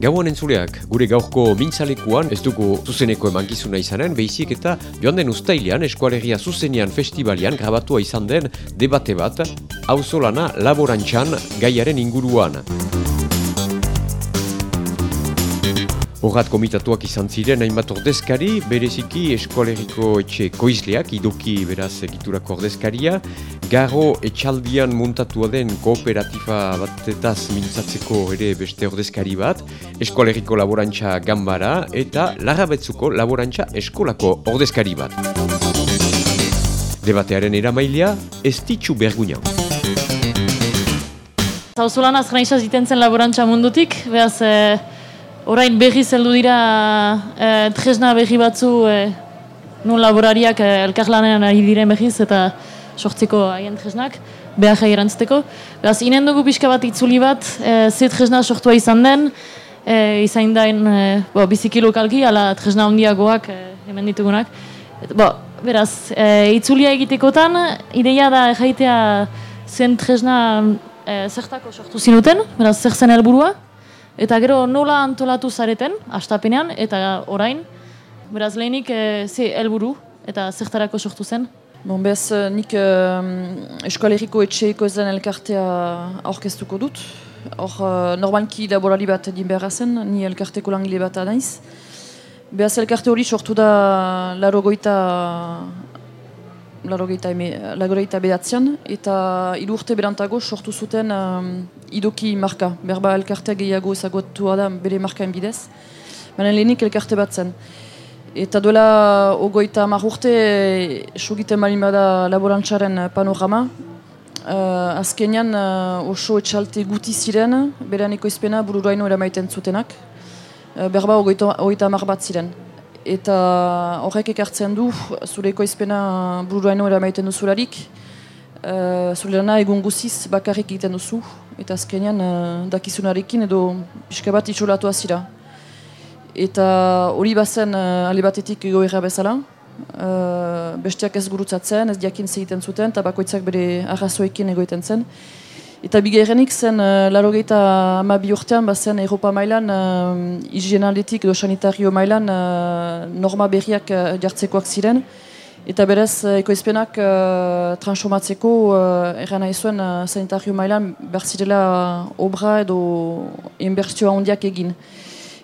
Gauan entzuleak, gure gaurko mintzalekuan ez dugu zuzeneko emankizuna izanen, behizik eta joan den ustailean eskualegia zuzenean festivalian grabatua izan den debate bat, hauzolana laborantxan gaiaren inguruan. Horrat komitatuak izan ziren hainbat ordezkari, bereziki eskualeriko etxe koizleak, idoki beraz egiturako ordezkaria, garro etxaldian muntatua den kooperatifa batetaz mintzatzeko ere beste ordezkari bat, eskualeriko laborantza gambara eta larrabetzuko laborantza eskolako ordezkari bat. Debatearen eramailea, ez ditxu berguina. Zauzulan azkena izaz zen laborantza mundutik, behaz... Eh... Orain berri zeldu dira e, tresna berri batzu e, nun laborariak e, elkarlanean ari diren berriz eta sortzeko haien tresnak, behar erantzteko. Beraz, inen dugu pixka bat itzuli bat, e, ze tresna sortua izan den, e, izan dain e, bo, biziki lokalki, ala tresna handiagoak e, hemen ditugunak. Et, bo, beraz, e, itzulia egitekotan, ideia da jaitea zen tresna e, zertako sortu zinuten, beraz, zer zen helburua, Eta gero nola antolatu zareten, astapenean, eta orain, beraz lehenik e, ze helburu eta zertarako sortu zen? Bon, bez, eh, nik uh, eskoaleriko etxeiko ez den elkartea aurkeztuko dut. Hor, uh, normalki laborari bat din behar zen, ni elkarteko langile bat anaiz. Beaz, elkarte hori sortu da laro goita lagoreita bedatzean, eta urte berantago sortu zuten um, idoki marka. Berba elkartea gehiago ezagotua da bere markaen bidez. Baina lehenik elkarte bat zen. Eta duela ogoita mar urte sugiten balin bada laborantzaren panorama. Uh, azkenean uh, oso etxalte guti ziren, berean ekoizpena bururuaino eramaiten zutenak. Uh, berba ogoita mar bat ziren eta horrek ekartzen du zure ekoizpena buruaino eramaiten duzularik. Uh, zure lana egun guziz bakarrik egiten duzu. Eta azkenean uh, dakizunarekin edo pixka bat itxolatu azira eta hori bazen uh, ale batetik egoera bezala. Uh, besteak ez gurutzatzen, ez diakin zeiten zuten eta bakoitzak bere arrazoekin egoiten zen Eta bigarrenik zen, uh, laro gehieta ama bi urtean, bazen Europa mailan, uh, higienaldetik edo sanitario mailan, uh, norma berriak uh, jartzekoak ziren. Eta berez, ekoizpenak uh, transformatzeko, uh, erran nahi zuen, uh, sanitario mailan, berzirela obra edo inbertsioa handiak egin.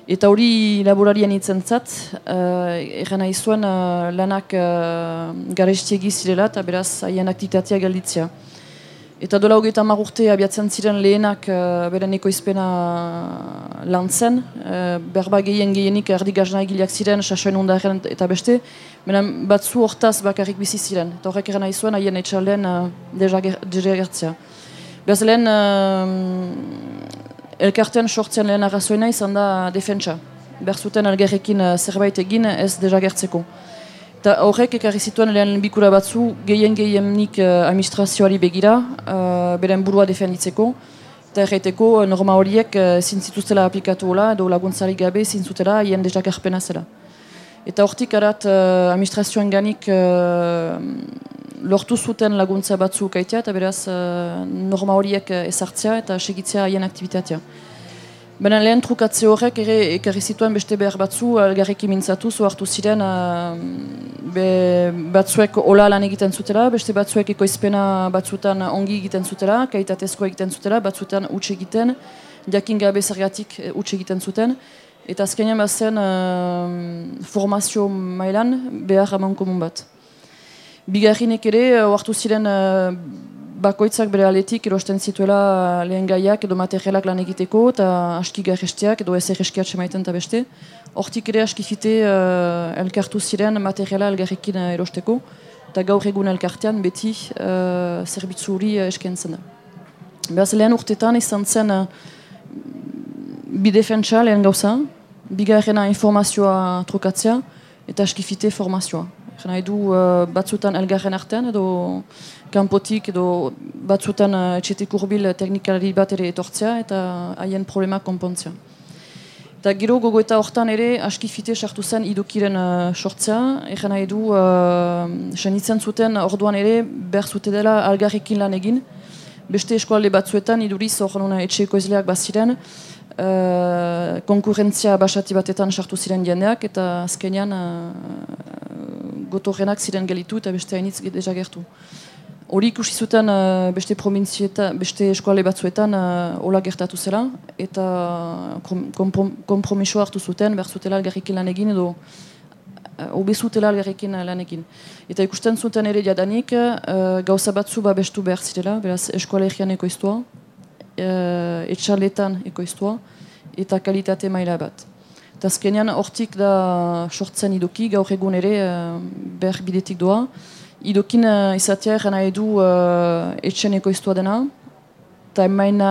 Eta hori laborarian itzen uh, erran nahi zuen, uh, lanak uh, garestiegi zirela, eta beraz, haien aktitatea galditzea. Eta dola hogeita urte abiatzen ziren lehenak uh, beren ekoizpena lan zen. Uh, berba gehien gehianik erdi gazna egileak ziren, sasoen ondaren eta beste. Benen batzu hortaz bakarrik bizi ziren. Eta horrek eran zuen haien etxalden uh, deja gertzea. Beraz lehen uh, elkartean sortzen lehen arrazoena izan da defentsa. Berzuten elgerrekin uh, zerbait egin ez deja gertzeko. Eta horrek ekarri zituen lehen bikura batzu gehien gehien nik uh, administrazioari begira, uh, beren burua defenditzeko. Eta erraiteko uh, norma horiek uh, zintzituztela aplikatu hola, edo laguntzari gabe zintzutela hien dezak erpena zela. Eta hortik arat uh, administrazioen ganik uh, lortu zuten laguntza batzu kaitea, eta beraz uh, norma horiek ezartzea eta segitzea hien aktivitatea. Baina lehen trukatze horrek ere ekarri zituen beste behar batzu, algarriki mintzatu, hartu ziren uh, be, batzuek hola lan egiten zutela, beste batzuek ekoizpena batzutan ongi egiten zutela, kaitatezko egiten zutela, batzutan utxe egiten, jakin gabe zergatik eh, utxe egiten zuten. Eta azkenean bat zen uh, formazio mailan behar haman komun bat. Bigarrinek ere, hartu ziren bakoitzak bere aletik erosten zituela lehen gaiak edo materialak lan egiteko eta aski garrestiak edo ez erreskiat semaiten eta beste. Hortik ere aski fite uh, elkartu ziren materiala elgarrekin uh, erosteko eta gaur egun elkartean beti uh, zerbitzu hori eskentzen da. Beraz lehen urtetan izan zen uh, bidefentsa lehen gauza, bigarrena informazioa trukatzea eta aski fite formazioa. Gena edu uh, batzutan elgarren artean edo kanpotik edo batzutan uh, etxetik urbil teknikalari bat ere etortzea eta haien problema konpontzea. Eta gero gogo eta hortan ere aski fite sartu zen idukiren uh, sortzea, egen nahi du, uh, zuten orduan ere behar zute dela algarrekin lan egin. Beste eskualde batzuetan iduriz hor nuna etxeko ezleak baziren, uh, konkurrentzia basati batetan sartu ziren jendeak, eta azkenean uh, gotorrenak ziren gelitu eta beste hainitz dezagertu. Hori ikusi zuten uh, beste provinzietan, beste eskuale batzuetan uh, hola gertatu zela, eta kompromiso hartu zuten, behar zutela algarrikin lan egin edo obezutela algarrikin lan egin. Eta ikusten zuten ere jadanik, uh, gauza batzu babestu behar zirela, beraz eskuale egian ekoiztua, uh, etxaletan ekoiztua, eta kalitate maila bat. Eta azkenean hortik da sortzen idoki, gaur egun ere uh, behar bidetik doa, Idokin uh, izatea gana edu uh, etxen ekoiztua dena, eta emaina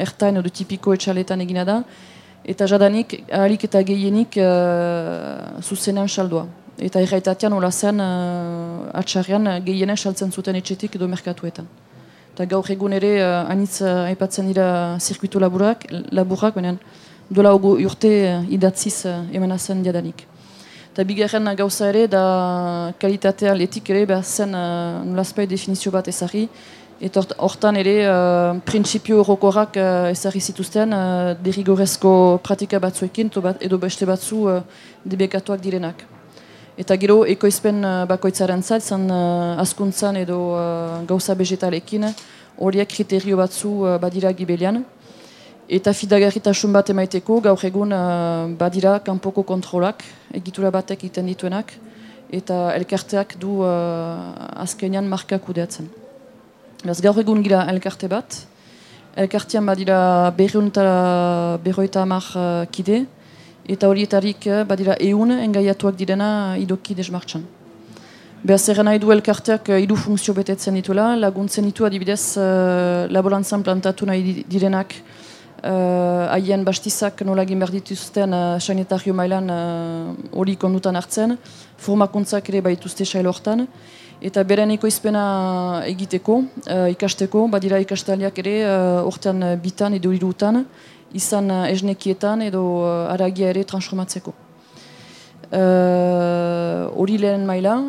ertain edo tipiko etxaletan egina da, eta jadanik, ahalik eta gehienik uh, zuzenean saldua. Eta erraitatean hola zen uh, atxarrean gehienek saltzen zuten etxetik edo merkatuetan. Eta gaur egun ere, uh, anitz uh, aipatzen dira zirkuitu laburak, laburak, benen, dola urte uh, idatziz uh, emanazen jadanik. Eta bigarren gauza ere, da kalitatea letik ere, behar zen uh, nolazpai definizio bat ezari. Eta hortan ere, uh, prinsipio horrokorak uh, ezari zituzten, uh, derrigorezko pratika batzuekin, bat, edo beste batzu uh, debekatuak direnak. Eta gero, ekoizpen uh, bakoitzaren zait, zan uh, askuntzan edo uh, gauza vegetalekin, horiek kriterio batzu uh, badira gibelian. Eta fidagarritasun bat emaiteko, gaur egun uh, badira kanpoko kontrolak, egitura batek egiten dituenak, eta elkarteak du uh, azkenean markak udeatzen. Beraz, gaur egun gira elkarte bat, elkartean badira berroita amar uh, kide, eta horietarik badira eun engaiatuak direna idoki desmartxan. Beraz, erren nahi du elkarteak idu funkzio betetzen dituela, laguntzen ditu adibidez uh, laborantzan plantatu nahi direnak Uh, haien bastizak nola egin behar dituzten uh, sanitario mailan uh, hori uh, kondutan hartzen, formakuntzak ere baituzte sail hortan, eta beren ekoizpena egiteko, uh, ikasteko, badira ikastaliak ere hortan uh, bitan edo irutan, izan uh, esnekietan edo uh, aragia ere transformatzeko. Hori uh, lehen maila,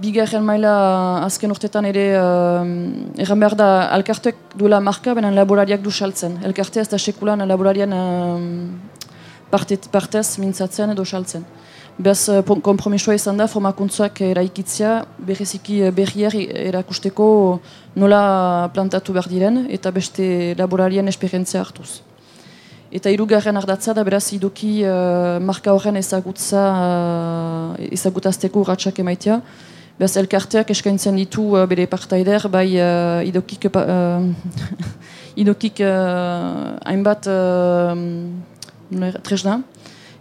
bigarren maila azken urtetan ere uh, erran behar da alkartek duela marka, benen laborariak du saltzen. Elkarte ez da sekulan laborarian uh, partez mintzatzen edo saltzen. Bez uh, kompromisoa izan da formakuntzuak eraikitzia berriziki uh, berriar erakusteko nola plantatu behar diren eta beste laborarien esperientzia hartuz. Eta irugarren ardatza da beraz idoki uh, marka horren ezagutza uh, ezagutazteko urratxak emaitia. Beaz, elkarteak eskaintzen ditu uh, bere partaider, bai uh, idokik, uh, idokik uh, hainbat uh, tresna,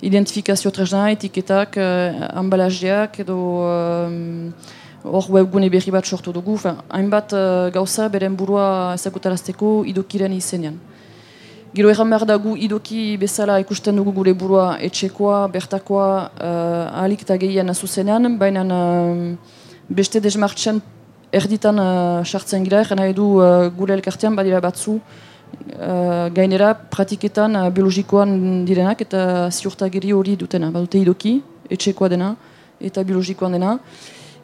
identifikazio tresna, etiketak, uh, ambalajeak edo hor uh, webgune berri bat sortu dugu, hainbat uh, gauza beren burua ezagutarazteko idokiren izenean. Gero erran behar dagu idoki bezala ikusten dugu gure burua etxekoa, bertakoa, uh, ahalik eta gehien zuzenean, baina beste desmartzen erditan uh, sartzen gira, jena edu uh, gure elkartean badira batzu uh, gainera pratiketan uh, biologikoan direnak eta ziurtagiri hori dutena, badute idoki, etxekoa dena eta biologikoan dena.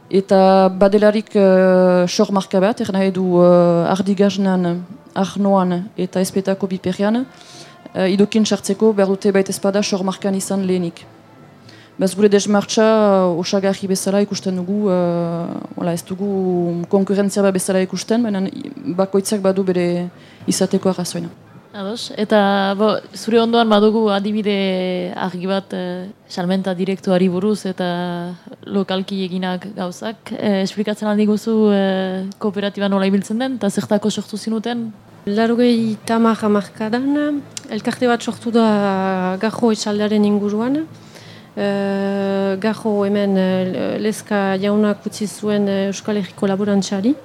Eta badelarik uh, sor marka bat, erna edu uh, ardigaznan, arnoan eta espetako biperrian, uh, idokin sartzeko behar dute baita espada sor markan izan lehenik. Bez gure desmartza uh, osagarri bezala ikusten dugu, uh, ez dugu konkurrentzia bat bezala ikusten, baina bakoitzak badu bere izateko arrazoina. Ados, eta bo, zure ondoan badugu adibide argi bat eh, salmenta direktuari buruz eta lokalki eginak gauzak. Eh, esplikatzen aldi guzu eh, kooperatiba nola ibiltzen den, eta zertako sortu zinuten? Larugei tamar amarkadan, elkarte bat sortu da gajo etxaldearen inguruan. Uh, gajo hemen uh, leska jaunak utzi zuen uh, Euskal Herriko laborantxari.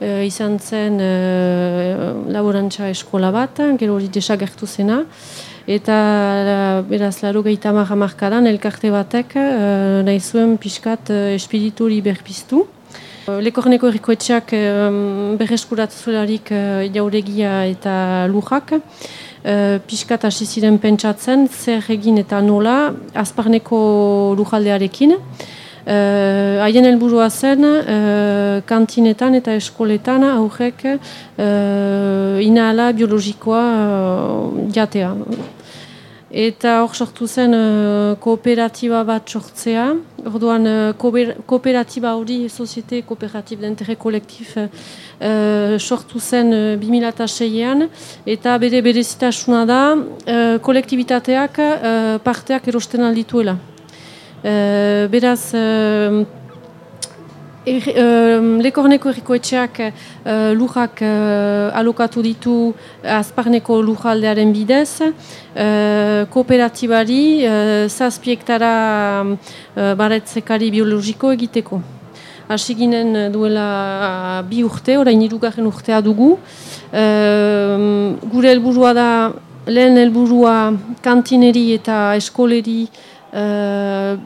Uh, izan zen uh, laborantza eskola bat, gero hori desagertu zena. Eta uh, beraz, laro gehieta marka elkarte batek uh, nahi zuen pixkat uh, espiritu berpiztu. Lekorneko errikoetxeak uh, berreskurat zuelarik uh, jauregia eta lujak. Uh, Piskat hasi ziren pentsatzen, zer egin eta nola, azparneko lujaldearekin. Uh, haien helburua zen, uh, kantinetan eta eskoletan aurrek uh, inala biologikoa uh, jatea. Eta hor sortu zen uh, kooperatiba bat sortzea. Orduan uh, kooperatiba hori, Societe Kooperativ d'Interre Kolektif, uh, sortu zen uh, 2006an. Eta bere berezitasuna da, uh, kolektibitateak uh, parteak erosten aldituela. Uh, beraz, uh, er, uh, lekorneko erriko etxeak uh, lujak uh, alokatu ditu azparneko lujaldearen bidez, uh, kooperatibari uh, zazpiektara uh, baretzekari biologiko egiteko. Hasi duela bi urte, orain irugarren urtea dugu. Uh, gure helburua da, lehen helburua kantineri eta eskoleri uh,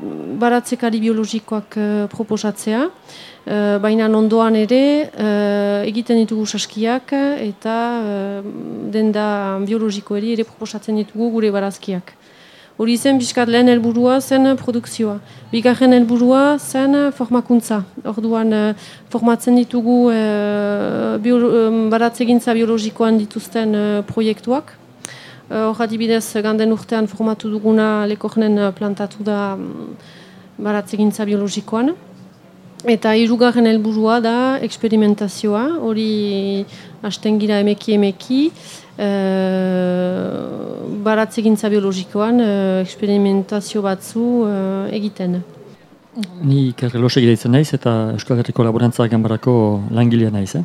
baratzekari biologikoak uh, proposatzea, uh, baina ondoan ere egiten ditugu saskiak eta denda biologikoeri ere proposatzen ditugu gure barazkiak. Hori zen, biskat lehen helburua zen produkzioa. Bigarren helburua zen formakuntza. Orduan, formatzen ditugu bio, baratzegintza biologikoan dituzten proiektuak. Eh, hor adibidez, ganden urtean formatu duguna lekornen eh, plantatu da mm, baratzegintza biologikoan. Eta irugarren helburua da eksperimentazioa, hori hasten gira emeki emeki, e, baratzegintza biologikoan e, eksperimentazio batzu egiten. Ni ikerreloxe gira izan naiz eta Euskal Herriko Laborantzak Gambarako langilea naiz. Eh?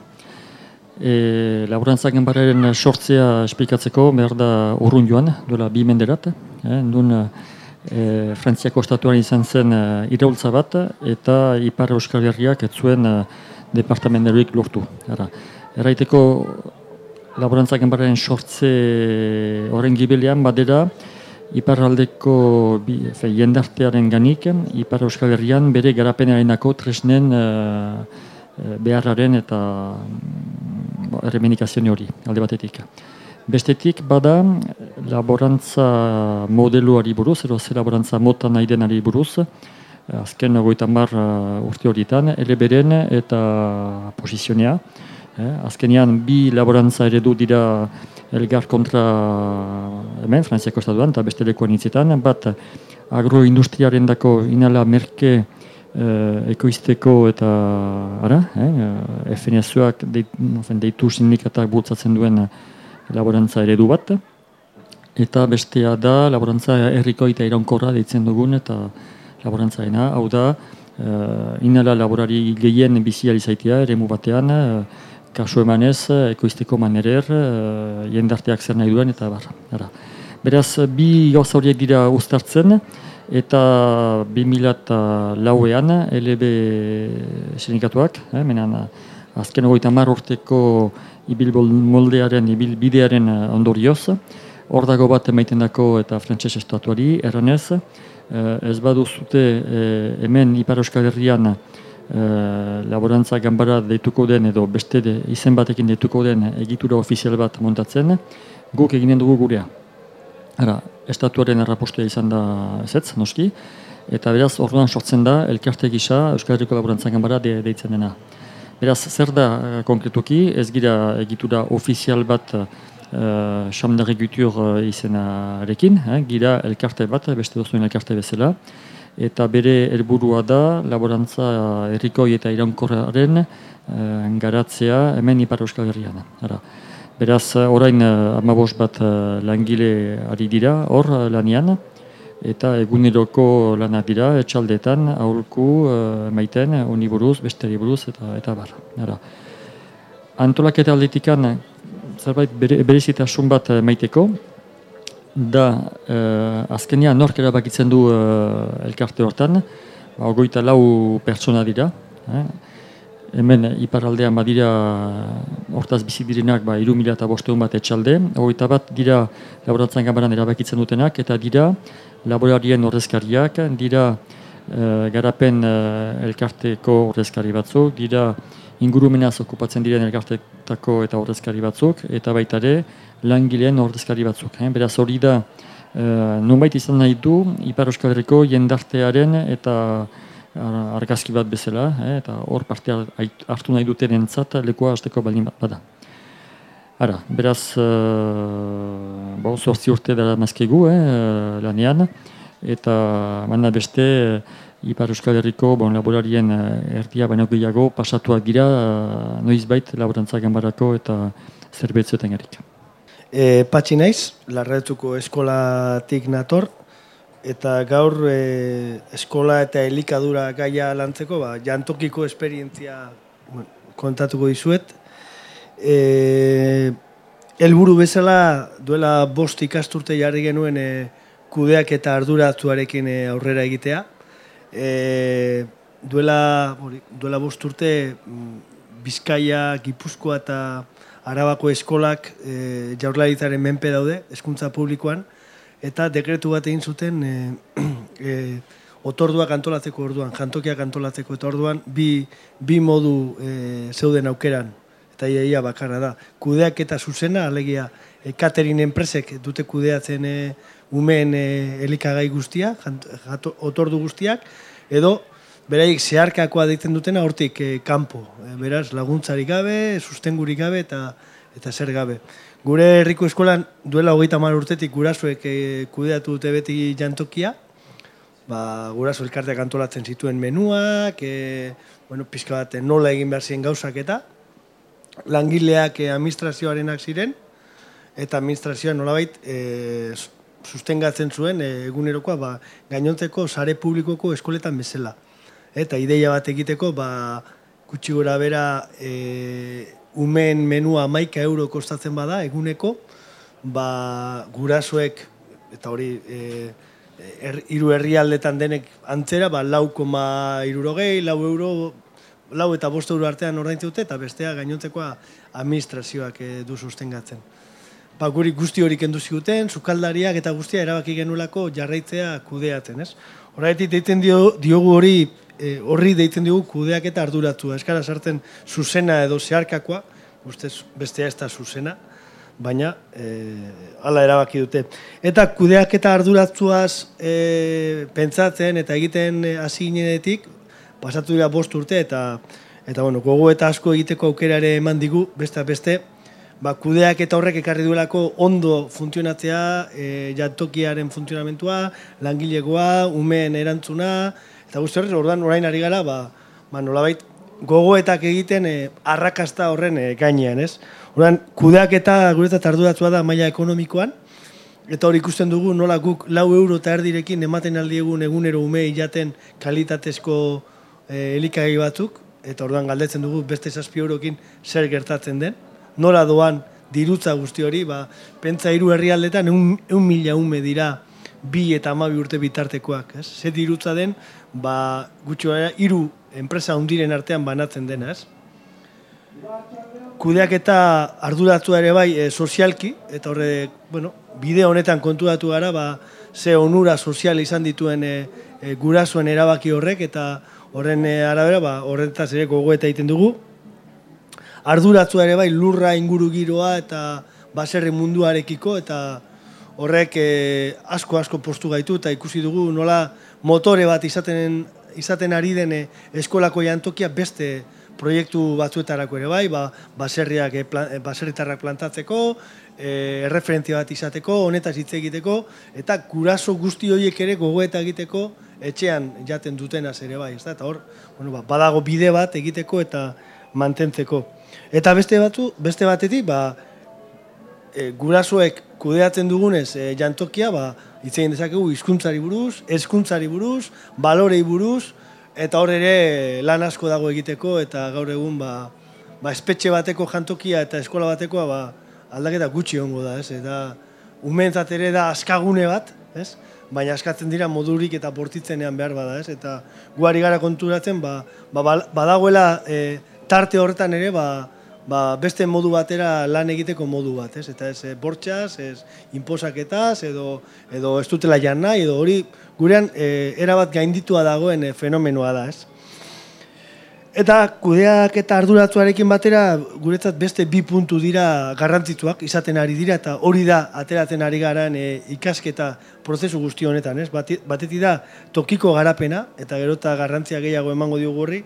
E, laborantzak enbararen sortzea esplikatzeko behar da urrun joan, duela bi menderat. E, Ndun e, Frantziako estatuan izan zen e, iraultza bat eta Ipar Euskal Herriak ez zuen e, departamenteroik lortu. Era, eraiteko laborantzak enbararen sortze horren gibelian badera Ipar aldeko jendartearen ganik, Ipar Euskal Herrian bere garapenaren tresnen e, e, beharraren eta erremenikazio hori, alde batetik. Bestetik, bada, laborantza modeluari buruz, edo ze laborantza mota nahi denari buruz, azken goitan bar uh, urte horietan, eleberen eta posizionea. Eh, azkenean, bi laborantza eredu dira elgar kontra hemen, Frantziako estatuan, eta beste lekuan itzetan, bat agroindustriaren dako inala merke uh, ekoizteko eta ara, eh, FNSUak deitu sindikatak bultzatzen duen laborantza eredu bat. Eta bestea da laborantza erriko eta iraunkorra deitzen dugun eta laborantzaena. Hau da, uh, inala laborari gehien bizi alizaitia, ere batean, uh, kasu emanez, ekoizteko manerer, uh, jendarteak zer nahi duen eta bar. Ara. Beraz, bi gauza horiek dira ustartzen, eta 2000 lauean LB sindikatuak, eh, menan azken ogoita mar urteko ibil moldearen, ibil bidearen eh, ondorioz, hor dago bat emaiten dako eta frantses estatuari, erranez, eh, ez baduzute eh, hemen Ipar Euskal Herrian laborantza gambara deituko den edo beste de, izen batekin deituko den egitura ofizial bat montatzen, guk eginen dugu gurea. Ara, estatuaren errapostea izan da ezetz, noski, eta beraz orduan sortzen da elkarte gisa Euskal Herriko Laborantzan Gambara de, deitzen dena. Beraz, zer da uh, konkretuki, ez gira egitura ofizial bat uh, Chamdare Gutur uh, izenarekin, eh, gira elkarte bat, beste dozuen elkarte bezala, eta bere helburua da laborantza herrikoi eta iraunkorraren uh, garatzea hemen Ipar Euskal Herrian. Ara. Beraz, eh, orain uh, amabos bat uh, langile ari dira, hor lanian, eta eguneroko lanak dira, etxaldetan, aholku, maiten, honi buruz, besteri buruz, eta eta bar. Ara. Antolak eta aldetikan, zerbait bere, berezitasun bat maiteko, da, uh, azkenia nork erabakitzen du uh, elkarte hortan, ba, ogoita lau pertsona dira, eh? Hemen iparraldean badira hortaz bizi direnak ba, iru mila eta bosteun bat etxalde. Hogeita bat dira laboratzen gambaran erabakitzen dutenak eta dira laborarien horrezkariak, dira e, garapen e, elkarteko horrezkari batzuk, dira ingurumenaz okupatzen diren elkartetako eta horrezkari batzuk, eta baita ere langileen horrezkari batzuk. Eh? Beraz hori da, e, nunbait izan nahi du, Ipar Euskal Herriko jendartearen eta argazki bat bezala, eh, eta hor parte hartu nahi duten entzat lekoa hasteko baldin bada. Ara, beraz, uh, bo, zortzi urte dara mazkegu, eh, lanean, eta manna beste, Ipar Euskal Herriko bon, laborarien erdia baino gehiago pasatuak dira uh, noiz bait laborantza gambarako eta zerbetzuetan erik. E, patxi naiz, larretuko eskolatik nator, eta gaur e, eskola eta elikadura gaia lantzeko, ba, jantokiko esperientzia kontatuko dizuet. E, elburu bezala duela bost ikasturte jarri genuen e, kudeak eta arduratzuarekin e, aurrera egitea. E, duela, duela bost urte mm, Bizkaia, Gipuzkoa eta Arabako eskolak e, jaurlaritzaren menpe daude, eskuntza publikoan, eta dekretu bat egin zuten e, e, otorduak antolatzeko orduan, jantokiak antolatzeko eta orduan bi, bi modu e, zeuden aukeran eta iaia bakarra da. Kudeak eta zuzena, alegia e, catering enpresek dute kudeatzen e, umeen e, elikagai guztia, jant, otordu guztiak, edo beraik zeharkakoa deitzen dutena hortik e, kanpo. E, beraz, laguntzarik gabe, sustengurik gabe eta eta zer gabe. Gure herriko eskolan duela hogeita mar urtetik gurasoek e, kudeatu dute beti jantokia, ba, guraso elkarteak antolatzen zituen menuak, e, bueno, pizka bat nola egin behar ziren gauzak eta, langileak e, administrazioarenak ziren, eta administrazioa nolabait e, sustengatzen zuen e, egunerokoa ba, gainontzeko sare publikoko eskoletan bezala. Eta ideia bat egiteko, ba, gutxi gora bera, e, umen menua maika euro kostatzen bada eguneko, ba, gurasoek, eta hori e, er, iru herrialdetan denek antzera, ba, lau koma irurogei, lau euro, lau eta bost euro artean ordaintzen dute, eta bestea gainontzekoa administrazioak e, du sustengatzen. Ba, guri guzti hori kendu ziguten, sukaldariak eta guztia erabaki genulako jarraitzea kudeatzen, ez? Horretik deiten diogu hori e, horri deitzen dugu kudeak eta arduratu. Eskara sartzen zuzena edo zeharkakoa, ustez bestea ez da zuzena, baina e, ala erabaki dute. Eta kudeak eta arduratzuaz e, pentsatzen eta egiten hasi ginenetik, pasatu dira bost urte eta eta bueno, gogo eta asko egiteko aukera ere eman digu, beste beste, ba, kudeak eta horrek ekarri duelako ondo funtzionatzea, e, jantokiaren funtzionamentua, langilegoa, umeen erantzuna, Eta guzti horrez, orduan orain ari gara, ba, ba nolabait, gogoetak egiten e, arrakasta horren e, gainean, ez? Orduan, kudeak eta guretzat arduratua da maila ekonomikoan, eta hori ikusten dugu nola guk lau euro eta erdirekin ematen aldi egun egunero ume jaten kalitatezko e, elikagai batzuk, eta orduan galdetzen dugu beste zazpi eurokin zer gertatzen den. Nola doan dirutza guzti hori, ba, pentsa hiru herrialdetan eun, mila ume dira bi eta amabi urte bitartekoak. Ez? Zer dirutza den, ba, gutxo hiru enpresa hundiren artean banatzen dena, ez? Kudeak eta arduratu ere bai e, sozialki, eta horre, bueno, bide honetan kontuatu gara, ba, ze onura sozial izan dituen e, e, gurasoen erabaki horrek, eta horren e, arabera, ba, horretaz ere gogo eta egiten dugu. Arduratu ere bai lurra inguru giroa eta baserri munduarekiko, eta horrek e, asko asko postu gaitu eta ikusi dugu nola motore bat izaten izaten ari den eh, eskolako jantokia beste proiektu batzuetarako ere bai, ba, baserriak e, baserritarrak plantatzeko, erreferentzia bat izateko, honetaz hitz egiteko eta guraso guzti horiek ere gogoeta egiteko etxean jaten dutenaz ere bai, ezta? Eta hor, bueno, ba, badago bide bat egiteko eta mantentzeko. Eta beste batzu, beste batetik, ba, e, gurasoek kudeatzen dugunez e, jantokia, ba, hitz egin dezakegu hizkuntzari buruz, hezkuntzari buruz, balorei buruz, eta hor ere lan asko dago egiteko, eta gaur egun ba, ba espetxe bateko jantokia eta eskola batekoa ba, aldaketa gutxi hongo da, ez? Eta umentzat ere da askagune bat, ez? Baina askatzen dira modurik eta bortitzenean behar bada, ez? Eta guari gara konturatzen, ba, ba, badagoela e, tarte horretan ere, ba, ba, beste modu batera lan egiteko modu bat, ez? Eta ez eh, bortxaz, ez inposaketaz, edo, edo ez dutela jan nahi, edo hori gurean e, erabat gainditua dagoen e, fenomenoa da, ez? Eta kudeak eta arduratzuarekin batera, guretzat beste bi puntu dira garrantzituak izaten ari dira, eta hori da ateratzen ari garen e, ikasketa prozesu guzti honetan, ez? Batetik da tokiko garapena, eta gero eta garrantzia gehiago emango diogu horri,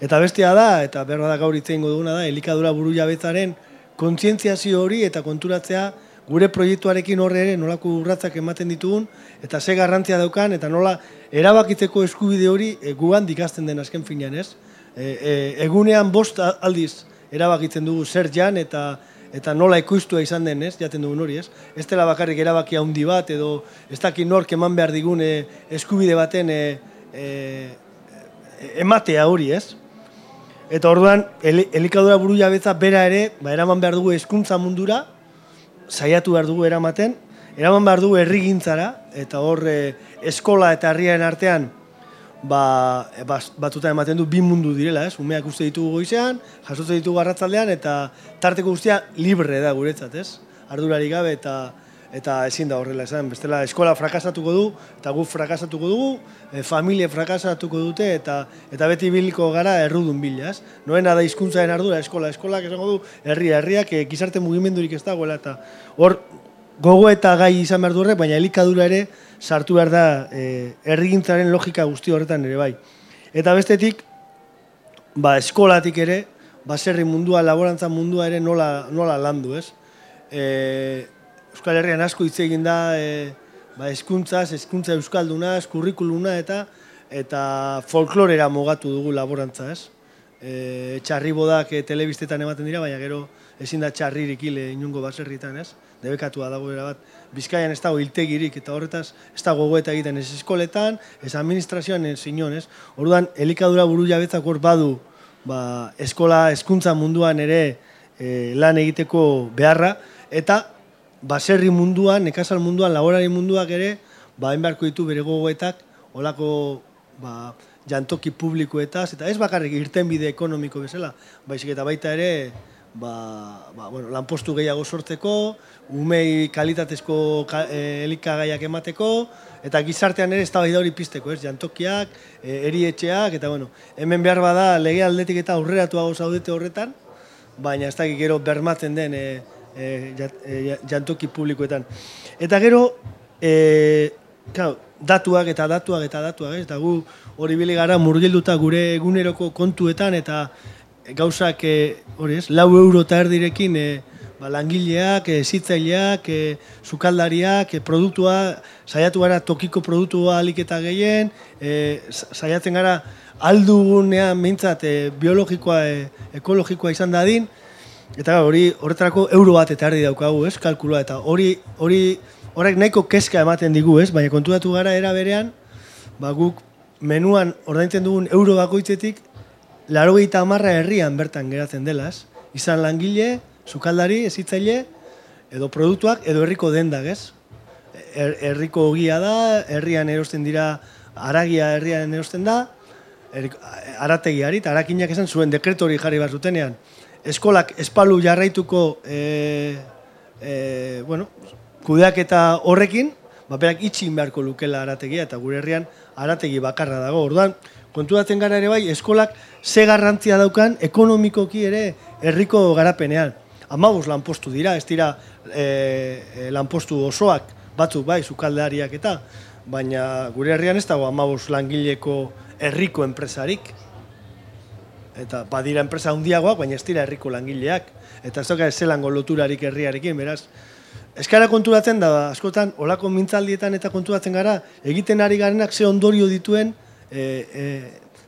eta bestea da, eta berra da gaur itzengo duguna da, elikadura buru jabetzaren kontzientziazio hori eta konturatzea gure proiektuarekin horre ere nolako urratzak ematen ditugun, eta ze garrantzia daukan, eta nola erabakitzeko eskubide hori e, gugan dikasten den azken finean, ez? E, e, egunean bost aldiz erabakitzen dugu zer jan eta eta nola ekoiztua izan den, ez? Jaten dugun hori, ez? Ez dela bakarrik erabaki handi bat edo ez dakit nork eman behar digun e, eskubide baten e, e, e, ematea hori, ez? Eta orduan, eli- elikadura buru jabetza bera ere, ba, eraman behar dugu hezkuntza mundura, saiatu behar dugu eramaten, eraman behar dugu herrigintzara, eta hor e, eskola eta herriaren artean, ba, bas- batuta ematen du bi mundu direla, ez? Umeak uste ditugu goizean, jasotzen ditugu arratzaldean, eta tarteko guztia libre da guretzat, ez? Ardurari gabe eta eta ezin da horrela esan. Bestela eskola frakasatuko du, eta gu frakasatuko dugu, e, familia frakasatuko dute, eta eta beti biliko gara errudun bila, ez? Noena da hizkuntzaren ardura, eskola, eskolak esango du, herria, herriak, e, gizarte mugimendurik ez dagoela, eta hor gogo eta gai izan behar du horrek, baina elikadura ere sartu behar da e, herrigintzaren logika guzti horretan ere bai. Eta bestetik, ba, eskolatik ere, baserri mundua, laborantza mundua ere nola, nola landu, ez? E, Euskal Herrian asko hitz egin da e, ba, eskuntzaz, eskuntza euskaldunaz, kurrikuluna eta eta folklorera mogatu dugu laborantza, ez? E, txarribodak e, telebistetan ematen dira, baina gero ezin da txarririk hile inungo baserritan, ez? Debekatua dago era bat. Bizkaian ez dago hiltegirik eta horretaz ez da gogoeta egiten ez eskoletan, ez administrazioan, ez inon, ez? Orduan, elikadura buru jabetzak hor badu ba, eskola hezkuntza munduan ere e, lan egiteko beharra, eta baserri munduan, nekazal munduan, laborari munduak ere, ba, hain beharko ditu bere gogoetak, olako ba, jantoki publikoetaz, eta ez bakarrik irtenbide ekonomiko bezala, baizik eta baita ere, ba, ba, bueno, lanpostu gehiago sortzeko, umei kalitatezko ka, e, elikagaiak emateko, eta gizartean ere eztabaida hori pizteko, ez? Jantokiak, e, erietxeak, eta bueno, hemen behar bada lege aldetik eta aurreratuago zaudete horretan, baina ez dakik gero bermatzen den e, e, jat- e, ja- jantoki publikoetan. Eta gero, e, claro, datuak eta datuak eta datuak, ez? Eta gu hori bili gara murgilduta gure eguneroko kontuetan eta gauzak e, hori ez, lau euro eta erdirekin e, ba, langileak, e, zitzaileak, e, sukaldariak, e, produktua, saiatu gara tokiko produktua alik eta gehien, e, sa- saiatzen gara aldugunean mintzat e, biologikoa, e, ekologikoa izan dadin, eta hori horretarako euro bat eta erdi daukagu, ez, kalkulua, eta hori, hori, horrek nahiko kezka ematen digu, ez, baina konturatu gara era berean, ba, guk menuan ordaintzen dugun euro bakoitzetik, laro hamarra herrian bertan geratzen dela, ez? Izan langile, sukaldari, ezitzaile, edo produktuak, edo herriko dendak, ez? Er, herriko ogia da, herrian erosten dira, aragia herrian erosten da, herriko- arategiari, eta arakinak esan zuen dekreto hori jarri bat zutenean. Eskolak espalu jarraituko, e, e, bueno, kudeaketa horrekin, ba, berak itxin beharko lukela arategia, eta gure herrian arategi bakarra dago. Orduan, konturatzen gara ere bai, eskolak ze garrantzia daukan ekonomikoki ere herriko garapenean. Amabos lanpostu dira, ez dira e, lanpostu osoak, batzuk bai, sukaldariak eta, baina gure herrian ez dago amabos langileko herriko enpresarik. Eta badira enpresa handiagoak, baina ez dira herriko langileak. Eta ez dauka zelango loturarik herriarekin, beraz. Eskara konturatzen da, askotan, olako mintzaldietan eta konturatzen gara, egiten ari garenak ze ondorio dituen e, e,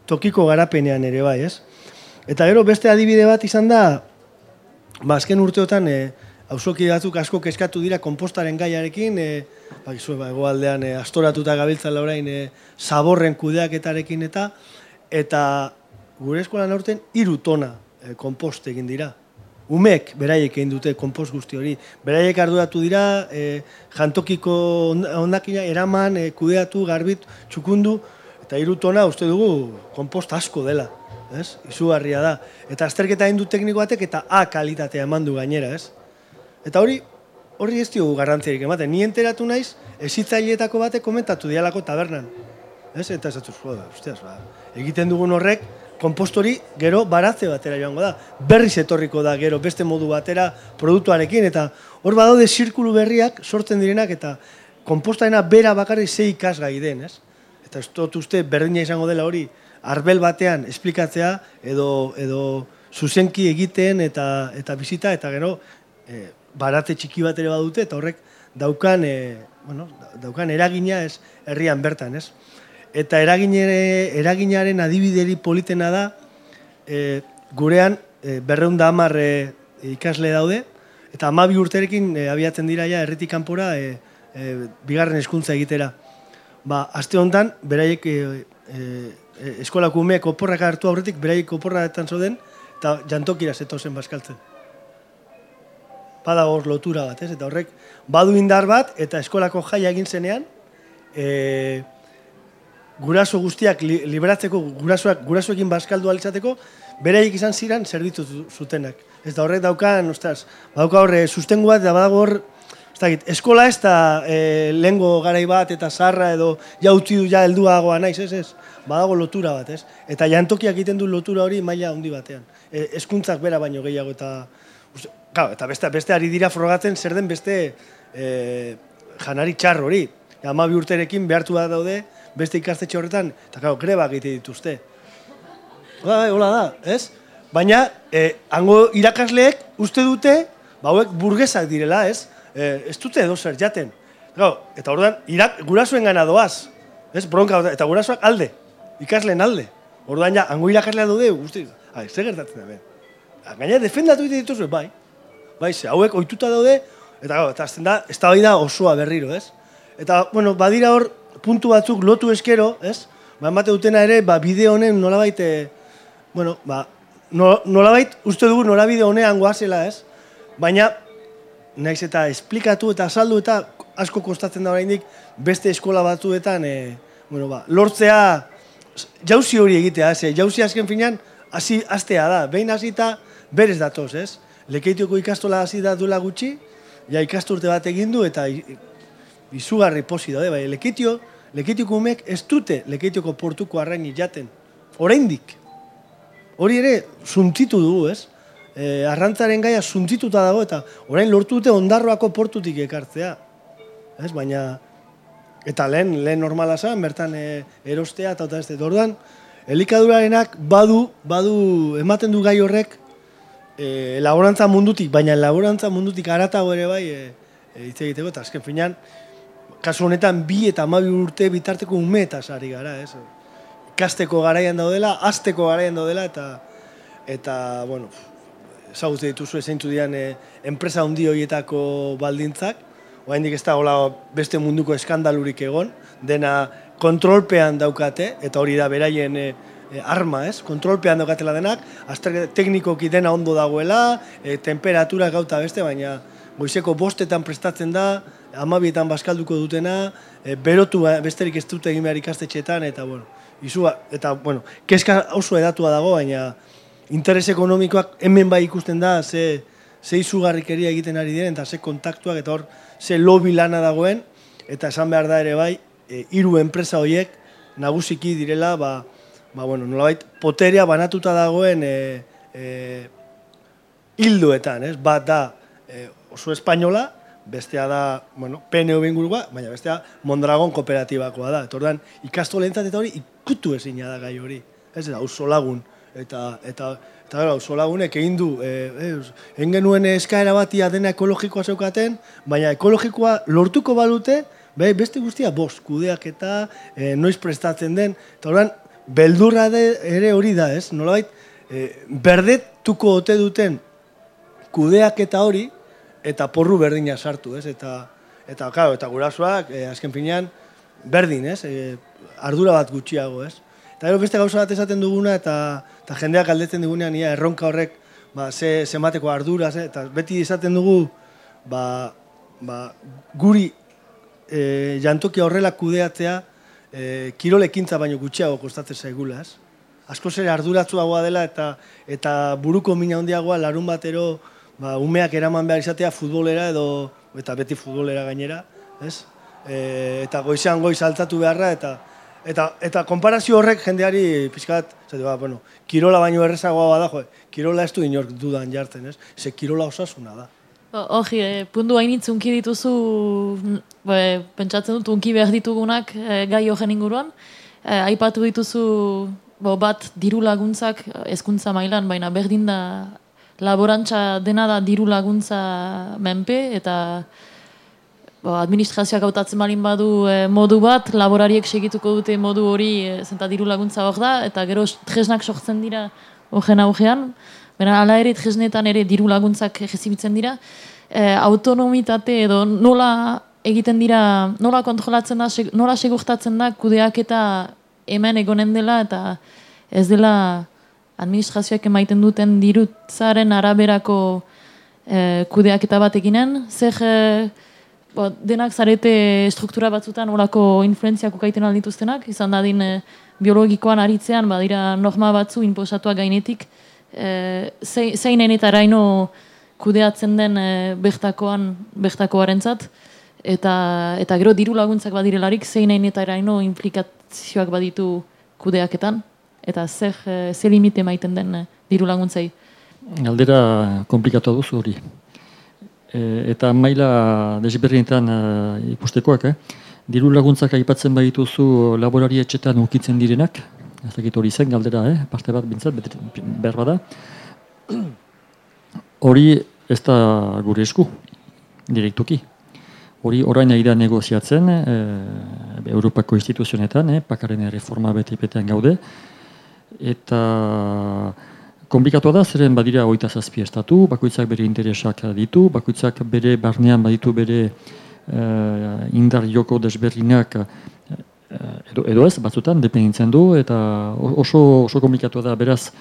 tokiko garapenean ere bai, ez? Eta gero beste adibide bat izan da, ba, urteotan, e, auzoki batzuk asko kezkatu dira konpostaren gaiarekin, e, ba, gizu, ba, egoaldean e, astoratuta gabiltzan orain e, zaborren kudeaketarekin eta, eta gure eskolan aurten hiru tona e, konpost egin dira. Umek beraiek egin dute konpost guzti hori. Beraiek arduratu dira, e, jantokiko ond- hondakina eraman, e, kudeatu, garbit, txukundu, eta hiru tona uste dugu konpost asko dela. Ez? Izugarria da. Eta azterketa egin du tekniko batek eta A kalitatea eman du gainera, ez? Eta hori, horri ez diogu garrantziarik ematen. Ni enteratu naiz, ezitzaileetako batek komentatu dialako tabernan. Ez? Eta ez usteaz, ba, egiten dugun horrek, kompostori gero baratze batera joango da. Berriz etorriko da gero beste modu batera produktuarekin eta hor badaude zirkulu berriak sortzen direnak eta kompostaena bera bakarrik zei ikasgai den, ez? Eta ez dut uste berdina izango dela hori arbel batean esplikatzea edo, edo zuzenki egiten eta eta bizita eta gero e, barate txiki bat ere badute eta horrek daukan, e, bueno, daukan eragina ez herrian bertan, ez? Eta eraginere, eraginaren adibideri politena da, e, gurean e, berreun da hamar e, ikasle daude, eta amabi urterekin e, abiatzen dira ja erritik kanpora e, e, bigarren hezkuntza egitera. Ba, aste honetan, beraiek e, e, e eskolako umeak oporrak hartu aurretik, beraiek oporraetan zoden, eta jantokira zetozen baskaltzen. Bada hor lotura bat, ez? Eta horrek, badu indar bat, eta eskolako jaia egin zenean, e, guraso guztiak li, liberatzeko, gurasoak, gurasoekin bazkaldu alizateko, bereik izan ziren zerbitu zutenak. Ez da horrek daukan, ostras, badauka horre sustengu bat, eta badago hor, ez da, eskola ez da e, lengo garai bat eta zarra edo ja utzi du ja helduagoa naiz, ez ez? Badago lotura bat, ez? Eta jantokiak egiten du lotura hori maila handi batean. E, eskuntzak bera baino gehiago eta uste, eta beste, beste ari dira frogatzen zer den beste e, janari txar hori. Ama bi urterekin behartu da daude, beste ikastetxe horretan, eta gau, greba egite dituzte. Hola, bai, hola da, ez? Baina, eh, hango irakasleek uste dute, bauek burgesak direla, ez? Eh, ez dute edo zer jaten. Gau, eta orduan, irak, gurasuen gana doaz, ez? Bronka, eta gurasoak alde, ikasleen alde. Orduan, ja, hango irakaslea daude, guzti, ai, ze gertatzen da, ben. Gaina, defendatu dituzue, bai. Bai, ze, hauek oituta daude, eta gau, eta azten da, ez da osoa berriro, ez? Eta, bueno, badira hor, puntu batzuk lotu eskero, ez? Ba, emate dutena ere, ba, bide honen nolabait, e, bueno, ba, nolabait uste dugu norabide honean goazela, ez? Baina, naiz eta esplikatu eta azaldu eta asko kostatzen da oraindik beste eskola batzuetan, e, bueno, ba, lortzea jauzi hori egitea, ez? Jauzi azken finean, hasi astea da, behin hasita berez datoz, ez? Lekeitioko ikastola hasi da duela gutxi, ja ikasturte bat egin du eta izugarri posi daude, bai, lekitio, lekitioko umek ez dute lekitioko portuko arraini jaten. Oraindik. Hori ere, zuntzitu dugu, ez? E, arrantzaren gaia zuntzituta dago eta orain lortu dute ondarroako portutik ekartzea. Ez? Baina, eta lehen, lehen normala zen, bertan e, erostea eta eta ez. Orduan, elikadurarenak badu, badu, ematen du gai horrek, e, laborantza mundutik, baina laborantza mundutik aratago ere bai, e, e, hitz egiteko, eta azken finean, kasu honetan bi eta amabi urte bitarteko eta ari gara, ez? Ikasteko garaian daudela, azteko garaian daudela, eta, eta bueno, ezagutzen dituzu ezeintzu dian e, enpresa handi horietako baldintzak, oraindik ez da hola beste munduko eskandalurik egon, dena kontrolpean daukate, eta hori da beraien e, arma, ez? Kontrolpean daukatela denak, azter teknikoki dena ondo dagoela, e, temperatura gauta beste, baina goizeko bostetan prestatzen da, amabietan baskalduko dutena, e, berotu ba, besterik ez dute egin behar ikastetxeetan, eta, bueno, izua, eta, bueno, keska oso edatua dago, baina interes ekonomikoak hemen bai ikusten da, ze, ze izugarrikeria egiten ari diren, eta ze kontaktuak, eta hor, ze lobby lana dagoen, eta esan behar da ere bai, e, hiru enpresa horiek nagusiki direla, ba, ba bueno, nolabait, poteria banatuta dagoen e, e, hilduetan, ez? Bat da, e, oso espainola, bestea da, bueno, PNV ingurua, baina bestea Mondragon kooperatibakoa da. Eta orduan, ikasto lehentzat eta hori ikutu ezin da gai hori. Ez da, auzo lagun. Eta, eta, eta gara, auzo lagunek egin du, e, e, engenuen eskaera batia dena ekologikoa zeukaten, baina ekologikoa lortuko balute, be, beste guztia, bost, kudeak eta e, noiz prestatzen den. Eta orduan, beldurra de, ere hori da, ez? Nolabait, e, berdetuko ote duten kudeak eta hori, eta porru berdina sartu, ez? Eta eta claro, eta gurasoak e, azken finean berdin, ez? E, ardura bat gutxiago, ez? Eta gero beste gauza bat esaten duguna eta eta jendeak aldetzen digunean ia erronka horrek ba ze zemateko ardura, ez? Eta beti esaten dugu ba, ba, guri e, jantokia horrela kudeatzea e, kirolekintza baino gutxiago kostatzen zaigula, ez? Asko zer arduratzuagoa dela eta eta buruko mina handiagoa larun batero ba, umeak eraman behar izatea futbolera edo eta beti futbolera gainera, ez? E, eta goizean goiz altatu beharra eta Eta, eta konparazio horrek jendeari pizkat, zati, ba, bueno, kirola baino errezagoa bada, jo, kirola ez du inork dudan jartzen, ez? Ze kirola osasuna da. Hori, e, puntu hainitz unki dituzu, be, pentsatzen dut unki behar ditugunak e, gai horren inguruan. E, aipatu dituzu bo, bat diru laguntzak hezkuntza mailan, baina berdin da laborantza dena da diru laguntza menpe eta bo, administrazioak hautatzen balin badu modu bat, laborariek segituko dute modu hori e, zenta diru laguntza hor da, eta gero tresnak sortzen dira horren augean. Bera, ala ere, tresnetan ere diru laguntzak jezibitzen dira. E, autonomitate edo nola egiten dira, nola kontrolatzen da, nola segurtatzen da kudeak eta hemen egonen dela eta ez dela administrazioak emaiten duten dirutzaren araberako e, kudeak eta bat eginen. Zer, e, bo, denak zarete struktura batzutan olako influenziak ukaiten aldituztenak, izan dadin e, biologikoan aritzean, badira norma batzu inposatuak gainetik, e, zeinen eta araino kudeatzen den e, bertakoan, bertakoaren zat, eta, eta gero diru laguntzak badirelarik zeinen eta araino implikazioak baditu kudeaketan, eta zer, e, ze limite maiten den e, diru laguntzei. Galdera komplikatu duzu hori. E, eta maila desberrienetan e, ikustekoak, eh? diru laguntzak aipatzen badituzu laborari etxetan ukitzen direnak, ez dakit hori zen galdera, eh? parte bat bintzat, behar bada. Hori ez da gure esku, direktuki. Hori orain nahi da negoziatzen, e, Europako instituzionetan, eh? pakaren reforma beti-betean gaude, eta komplikatu da, zeren badira oita zazpi estatu, bakoitzak bere interesak ditu, bakoitzak bere barnean baditu bere uh, indar joko desberdinak Eh, edo, edo ez, batzutan, dependitzen du, eta oso, oso komplikatu da, beraz,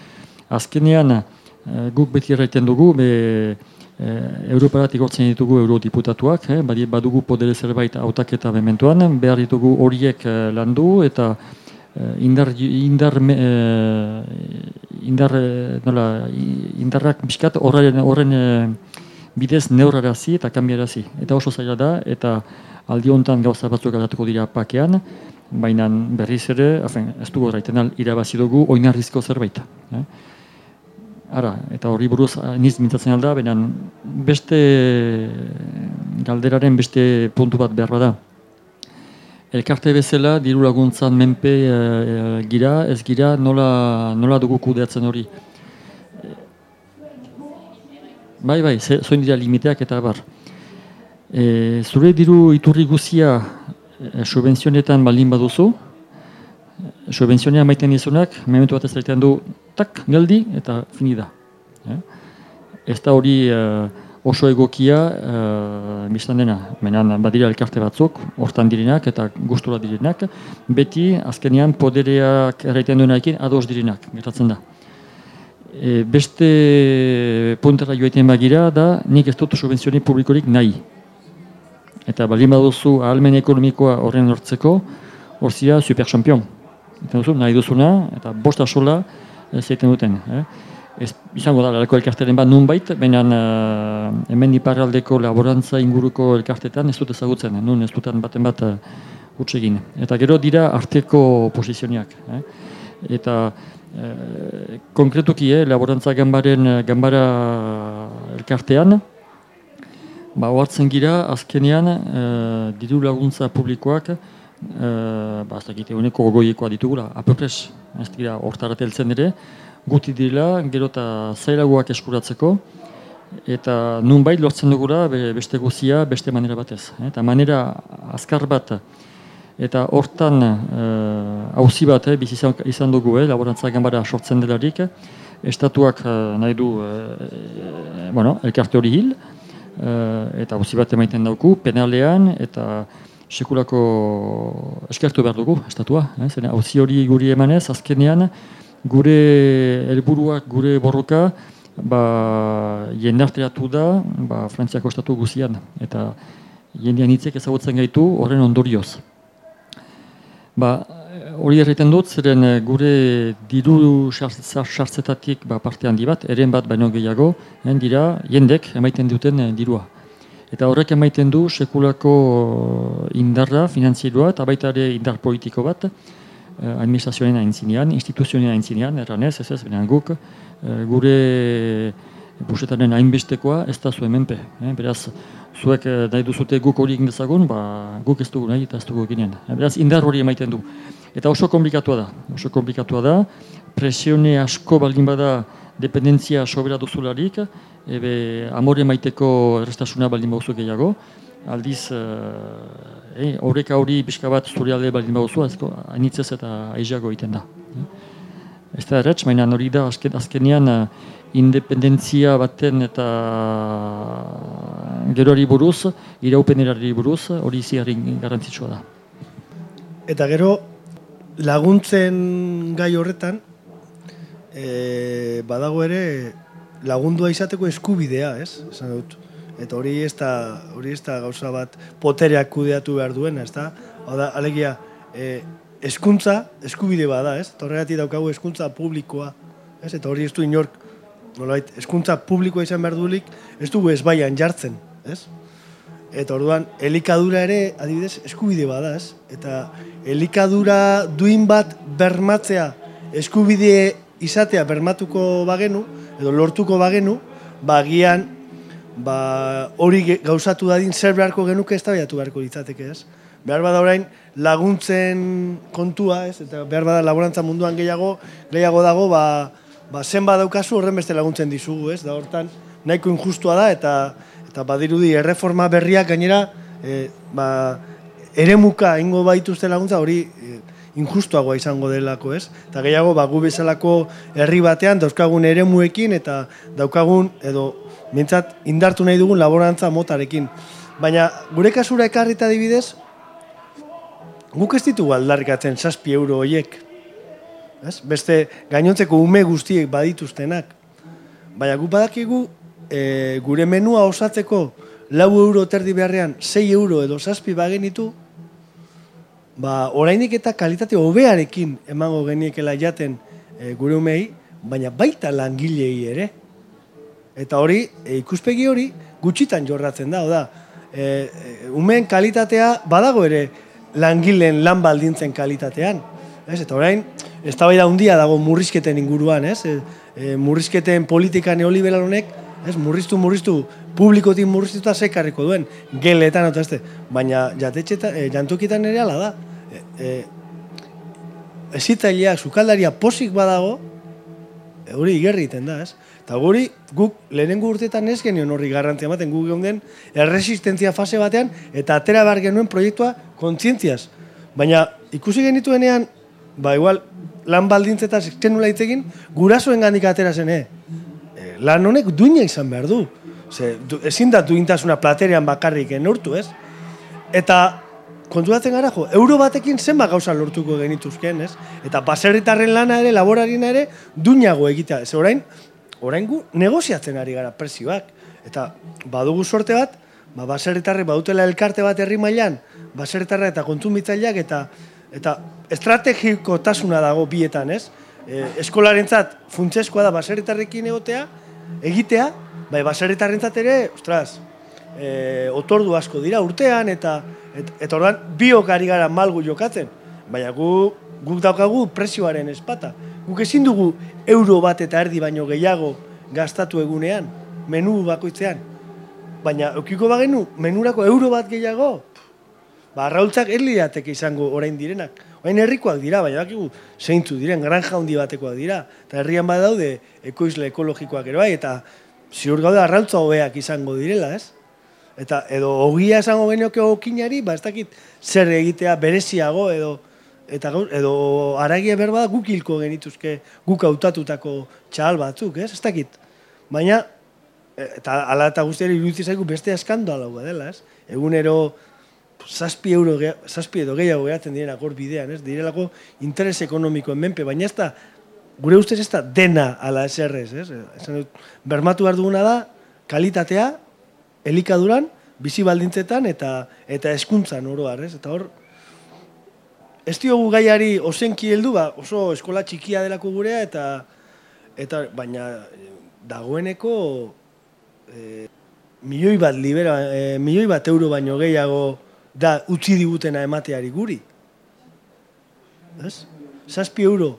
azkenean, eh, guk beti erraiten dugu, be, e, Europarat igortzen ditugu eurodiputatuak, eh, badugu podere zerbait autaketa bementuan, behar ditugu horiek landu, eta indar, indar, indar, nola, indarrak biskat horren, horren bidez neurrarazi eta kambiarazi. Eta oso zaila da, eta aldi honetan gauza batzuk aldatuko dira pakean, baina berriz ere, afen, ez dugu raiten irabazi dugu oinarrizko zerbait. Eh? Ara, eta hori buruz niz mintzatzen alda, baina beste galderaren beste puntu bat behar bada. Elkarte bezala, diru laguntzan menpe e, gira, ez gira, nola, nola dugu kudeatzen hori. Bai, bai, zoin dira limiteak eta bar. E, zure diru iturri guzia e, subvenzionetan baldin baduzu, subvenzionea maiten dizunak, momentu bat ez du, tak, geldi, eta fini da. E? Ez da hori uh, oso egokia, uh, biztan dena, menan badira elkarte batzuk, hortan direnak eta gustura direnak, beti azkenean podereak erraiten duenarekin ados direnak, gertatzen da. E, beste puntera joaiten bagira da, nik ez dut subvenzioni publikorik nahi eta baldin baduzu ahalmen ekonomikoa horren lortzeko, hor zira super champion. Eta duzu, nahi duzuna, eta bosta sola zeiten duten. Eh? Ez, izango da, laleko elkarteren bat nun bait, baina uh, hemen iparraldeko laborantza inguruko elkartetan ez dut ezagutzen, nun ez dutan baten bat uh, egin. Eta gero dira arteko posizioniak. Eh? Eta uh, konkretuki, eh, laborantza gambaren, gambara elkartean, ba, oartzen gira, azkenean, e, diru laguntza publikoak, e, ba, ez dakite, honeko gogoiekoa ditugula, apopres, ez dira, hortarat heltzen ere, guti dira, gero eta zailagoak eskuratzeko, eta nunbait lortzen dugula beste guzia, beste manera batez. Eta manera azkar bat, eta hortan hauzi e, bat, eh, izan, izan dugu, eh, laborantza gambara sortzen delarik, estatuak nahi du, e, bueno, elkarte hori hil, eta hozi bat emaiten dauku, penalean, eta sekulako eskertu behar dugu, estatua. Eh? Zene, hori guri emanez, azkenean, gure helburuak, gure borroka, ba, jendarteatu da, ba, Frantziako estatu guzian, eta jendean hitzek ezagutzen gaitu horren ondorioz. Ba, hori erreten dut, zeren eh, gure diru sartzetatik ba, parte handi bat, eren bat baino gehiago, hen dira, jendek emaiten duten eh, dirua. Eta horrek emaiten du sekulako indarra, finanzieroa, eta baita ere indar politiko bat, uh, administrazioen aintzinean, instituzioen aintzinean, erranez, ez ez, benean guk, uh, gure busetaren hainbestekoa ez da zuen menpe. Eh? Beraz, zuek eh, nahi duzute guk hori egin dezagun, ba, guk ez dugu nahi eta ez dugu eginen. Eh? Beraz, indar hori emaiten du. Eta oso komplikatua da. Oso komplikatua da. Presione asko baldin bada dependentzia sobera duzularik, ebe amore maiteko errestasuna baldin baduzu gehiago, aldiz eh, horreka hori pixka bat zure alde baldin baduzu, hainitzez eta aizago egiten da. Ez da erretz, mainan hori da azkenean independentzia baten eta geroari buruz, iraupenerari buruz, hori ziarin garantzitsua da. Eta gero, laguntzen gai horretan, e, badago ere lagundua izateko eskubidea, ez? Esan dut. Eta hori ez da, hori ez da gauza bat potereak kudeatu behar duena, ez da? Hau alegia, e, eskuntza eskubide bada, ez? Torregati daukagu eskuntza publikoa, ez? Eta hori ez du inork nolait, eskuntza publikoa izan behar dulik, ez dugu ez baian jartzen, ez? Eta orduan, elikadura ere, adibidez, eskubide bada, ez? Eta elikadura duin bat bermatzea, eskubide izatea bermatuko bagenu, edo lortuko bagenu, bagian, ba, hori gauzatu dadin zer beharko genuke ez da beharko ditzateke, ez? Behar bada orain laguntzen kontua, ez? Eta behar bada laborantza munduan gehiago, gehiago dago, ba, ba, zen badaukazu horren beste laguntzen dizugu, ez? Da hortan nahiko injustua da eta eta badirudi erreforma berriak gainera e, ba, eremuka ingo baituzte laguntza hori e, injustuagoa izango delako, ez? Eta gehiago ba, gu bezalako herri batean dauzkagun eremuekin eta daukagun edo mintzat indartu nahi dugun laborantza motarekin. Baina gure kasura ekarrita dibidez, guk ez ditugu aldarrikatzen saspi euro horiek, ez? Beste gainontzeko ume guztiek badituztenak. Baina gu badakigu e, gure menua osatzeko lau euro terdi beharrean 6 euro edo zazpi bagenitu, ba, orainik eta kalitate hobearekin emango geniekela jaten e, gure umei, baina baita langilei ere. Eta hori, e, ikuspegi hori, gutxitan jorratzen da, da. E, e, umeen kalitatea badago ere langileen lan baldintzen kalitatean. Ez? Eta orain, ez da handia dago murrizketen inguruan, ez? E, e, murrizketen politika neoliberal honek, ez? Murriztu, murriztu, publikotik murriztuta sekarriko duen, geletan, eta ez baina jatetxetan, e, jantokitan ere ala da. E, e, ezitaileak, sukaldaria posik badago, e, hori igerri iten da, ez? Eta guri, guk lehenengo urteetan ez genion horri garrantzia ematen, guk den erresistentzia fase batean, eta atera behar genuen proiektua kontzientziaz. Baina ikusi genituenean, ba igual, lan baldintzeta zikten nula egin, gurasoen gandik atera zen? E, lan honek duina izan behar du. Ze, du, ezin da duintasuna platerean bakarrik enortu, ez? Eta konturatzen gara, jo, euro batekin zenba gauza lortuko genituzken, ez? Eta baserritarren lana ere, laborarina ere, duinago egitea. Ez orain, orain gu negoziatzen ari gara prezioak. Eta badugu sorte bat, ba, baserritarrek badutela elkarte bat herri mailan, baserritarra eta kontsumitzaileak eta eta estrategiko tasuna dago bietan, ez? E, eskolarentzat funtseskoa da baserritarrekin egotea, egitea, bai baserritarrentzat ere, ostras, e, otordu asko dira urtean eta et, eta ordan biok ari gara malgu jokatzen. Baina gu, guk daukagu prezioaren espata. Guk ezin dugu euro bat eta erdi baino gehiago gastatu egunean, menu bakoitzean. Baina eukiko bagenu, menurako euro bat gehiago, ba, arraultzak erliateke izango orain direnak. Orain herrikoak dira, baina bakigu zeintzu diren, granja handi batekoak dira. Eta herrian badaude ekoizle ekologikoak ere bai, eta ziur gaude arraultza hobeak izango direla, ez? Eta edo ogia esango genioke okinari, ba ez dakit zer egitea bereziago edo eta edo aragia berba guk hilko genituzke guk hautatutako txal batzuk, ez? Ez dakit. Baina eta ala eta guztiari iruditzen zaigu beste eskandaloa dela, ez? Egunero zazpi euro, zazpi edo gehiago geratzen direnak hor bidean, ez? Direlako interes ekonomikoen menpe, baina ez da, gure ustez ez da dena ala eserrez, ez? Esan dut, bermatu behar duguna da, kalitatea, elikaduran, bizi baldintzetan eta eta eskuntzan oroar, ez? Eta hor, ez diogu gaiari osenki heldu, ba, oso eskola txikia delako gurea, eta, eta baina dagoeneko e, milioi bat libera, e, milioi bat euro baino gehiago da utzi digutena emateari guri. Ez? zazpi euro,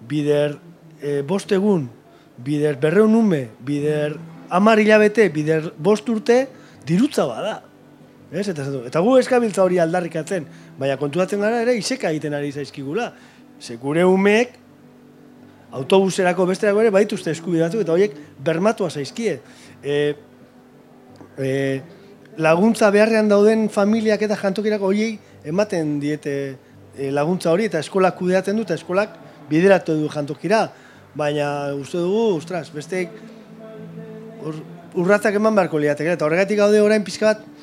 bider e, bost egun, bider berreun ume, bider amar hilabete, bider bost urte, dirutza bada. Ez? Eta, eta gu eskabiltza hori aldarrikatzen, baina konturatzen gara ere iseka egiten ari zaizkigula. Ze gure umeek autobuserako besterako ere baituzte eskubidatu eta horiek bermatua zaizkie. E, e, laguntza beharrean dauden familiak eta jantokirako horiei ematen diete e, laguntza hori eta eskolak kudeatzen du eta eskolak bideratu du jantokira. Baina uste dugu, ostras, beste urratzak eman beharko liatek, eta horregatik gaude orain pixka bat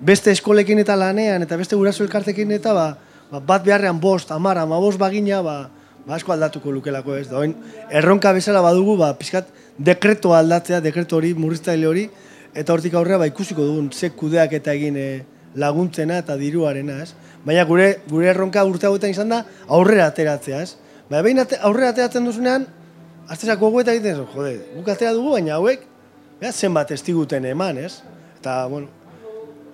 beste eskolekin eta lanean eta beste guraso elkartekin eta ba, ba, bat beharrean bost, amara, ama bost bagina, ba, ba asko aldatuko lukelako ez. Da, erronka bezala badugu, ba, pixkat dekreto aldatzea, dekreto hori, murriztaile hori, eta hortik aurrera ba, ikusiko dugun ze kudeak eta egin e, laguntzena eta diruarena, ez? Baina gure gure erronka urte hauetan izan da aurrera ateratzea, ez? Baina behin aurrera ateratzen duzunean, aztezako gogu eta egiten, jode, guk atera dugu, baina hauek, ja, zenbat estiguten eman, ez? Eta, bueno,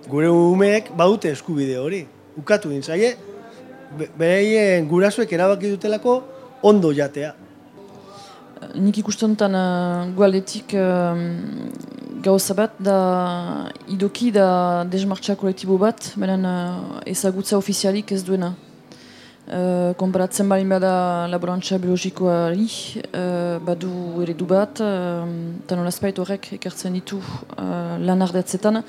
gure umeek badute eskubide hori. Ukatu dintzaie, bereien gurasuek erabaki dutelako ondo jatea. Nik ikusten duten uh, gualdetik uh, gauza bat da idoki da desmartxa kolektibo bat, benen uh, ezagutza ofizialik ez duena. Uh, konparatzen balin bada laborantza biologikoari, uh, badu eredu bat, uh, eta nolazpait horrek ekartzen ditu uh, lan ardatzetan,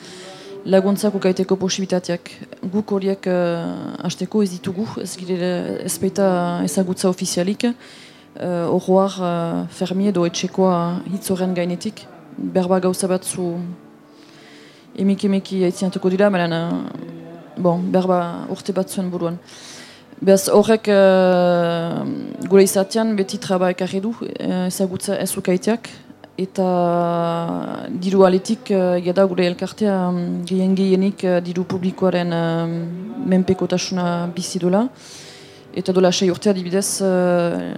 laguntzak ukaiteko posibitateak. Guk horiek uh, hasteko ez ditugu, ez gire ez baita ezagutza ofizialik, uh, horroar uh, fermi edo etxekoa hitz horren gainetik. Berba gauza batzu emiki emiki haitziantuko dira, meren, uh, bon, berba urte batzuen buruan. Beaz horrek uh, gure izatean beti traba ekarri du ezagutza ez ukaiteak, eta diru aletik uh, gure elkartea um, gehien gehienik uh, diru publikoaren menpekotasuna bizi dola. Eta dola sei urtea dibidez uh,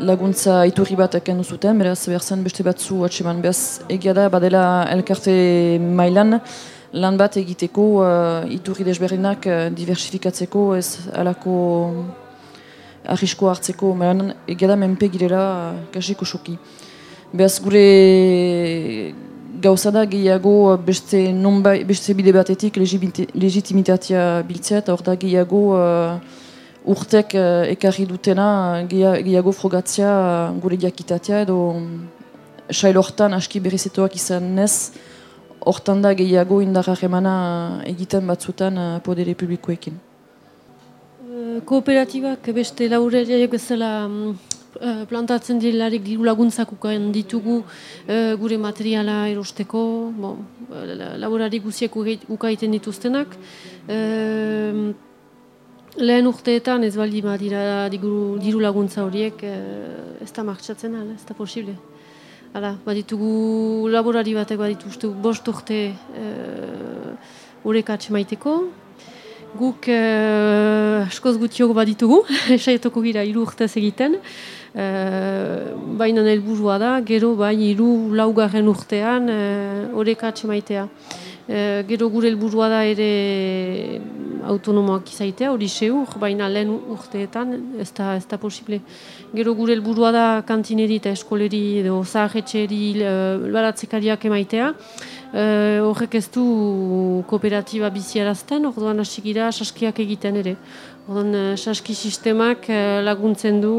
laguntza iturri bat eken zuten, beraz berzan beste batzu atseman. Beraz egia da badela elkarte mailan lan bat egiteko uh, iturri desberdinak uh, diversifikatzeko ez alako arrisko hartzeko. Egia da menpe girela uh, kasiko. Beaz gure gauza da gehiago beste, nonba, beste bide batetik legitimitatea biltzea eta hor da gehiago uh, urtek uh, ekarri dutena gehiago frogatzea uh, gure jakitatea edo um, sail hortan aski berrizetoak izan nez hortan da gehiago indarra remana egiten batzutan uh, podere publikoekin. Kooperatibak beste laureriak bezala um, plantatzen dilarik diru laguntzak ditugu uh, gure materiala erosteko, bon, laborari guziek ukaiten dituztenak. Uh, lehen urteetan ez baldi dira diru, diru laguntza horiek uh, ez da martxatzen, ala, ez da posible. Hala, baditugu laborari batek baditu bost urte horrek uh, maiteko. Guk uh, askoz gutiok baditugu, esaietoko gira iru urtez egiten. Uh, baina helburua da, gero bai hiru laugarren urtean horreka uh, maitea. Uh, gero gure helburua da ere autonomoak izaitea, hori seur, baina lehen urteetan ez da, ez da posible. Gero gure helburua da kantineri eta eskoleri edo zaharretxeri uh, baratzekariak emaitea. Uh, horrek ez du kooperatiba biziarazten, orduan hasi gira saskiak egiten ere. Ordan, uh, saski sistemak uh, laguntzen du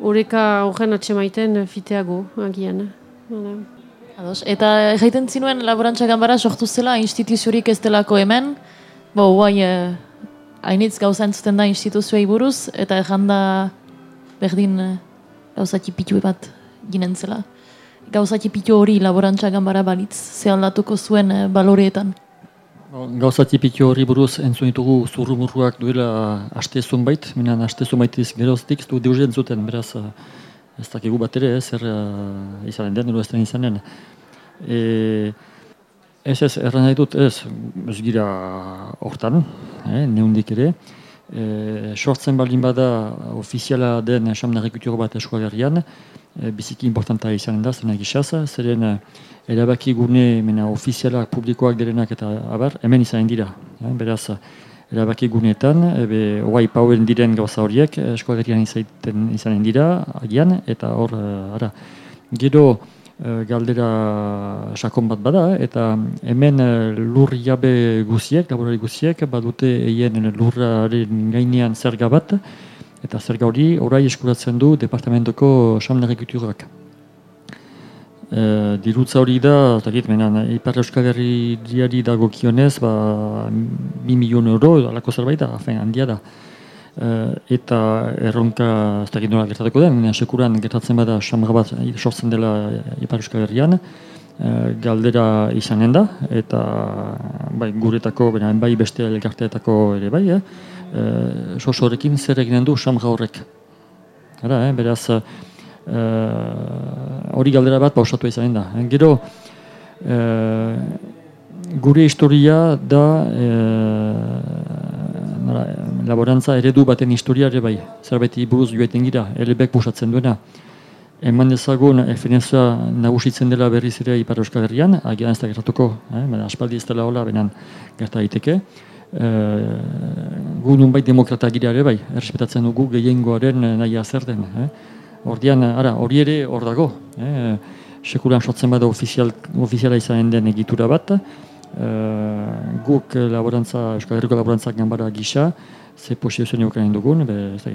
horreka uh, horren atxemaiten fiteago agian. Ados. Eta jaiten zinuen laborantza gambara sortu zela instituziorik ez delako hemen, bo guai hainitz gauza entzuten da instituzioa buruz, eta erranda berdin uh, gauza tipitu bat ginen zela. Gauza tipitu hori laborantza gambara balitz, ze aldatuko zuen uh, baloreetan. Gauza tipiki hori buruz entzun ditugu zurrumurruak duela aste zunbait, minan aste zunbaitiz geroztik, du deuze entzuten, beraz ez dakigu bat ere, zer uh, izanen den, edo ez den izanen. E, ez ez, erran nahi dut, ez, ez gira hortan, eh, neundik ere, e, sortzen baldin bada ofiziala den esamna rekuturo bat eskuagarian, e, biziki importanta izanen da, zen egisaz, zeren erabaki gune mena ofizialak publikoak direnak eta abar, hemen izan dira. Eh? Beraz, erabaki gunetan, ebe, oai pauen diren gauza horiek, eskualerian izaiten izanen dira, agian, eta hor, ara, gero, galdera sakon bat bada, eta hemen lur jabe guziek, laborari guziek, badute eien lurraren gainean zerga bat, eta zerga hori orai eskuratzen du departamentoko samnare kulturak. E, dirutza hori da, eta dit, menan, Ipar Euskal Herriari dago kionez, ba, mi milion euro, alako zerbait da, afen, handia da. E, eta erronka, ez da nola gertatuko den, sekuran gertatzen bada samra bat sortzen dela Ipar Euskal Herrian, e, galdera izanen da, eta bai, guretako, bai beste elgarteetako ere bai, eh? e, sosorekin zer eginen du samra horrek. Hara, eh, beraz, hori galdera bat pausatu izan da. En, gero, e, gure historia da e, nara, laborantza eredu baten historia ere bai. Zerbait buruz joetan gira, elebek busatzen duena. Eman dezagun, FNSA nagusitzen dela berriz ere Ipar Euskal Herrian, agian ez da gertatuko, eh? aspaldi ez dela hola, benan gerta daiteke e, gu nunbait demokrata gira ere bai, errespetatzen dugu gehiengoaren nahi zer den. Eh? Ordian, ara, hori ere hor dago. Eh? Sekuran sortzen bada ofizial, ofiziala izan den egitura bat, e, guk laborantza, Euskal Herriko laborantzak ganbara gisa, ze posizioen eukanen dugun,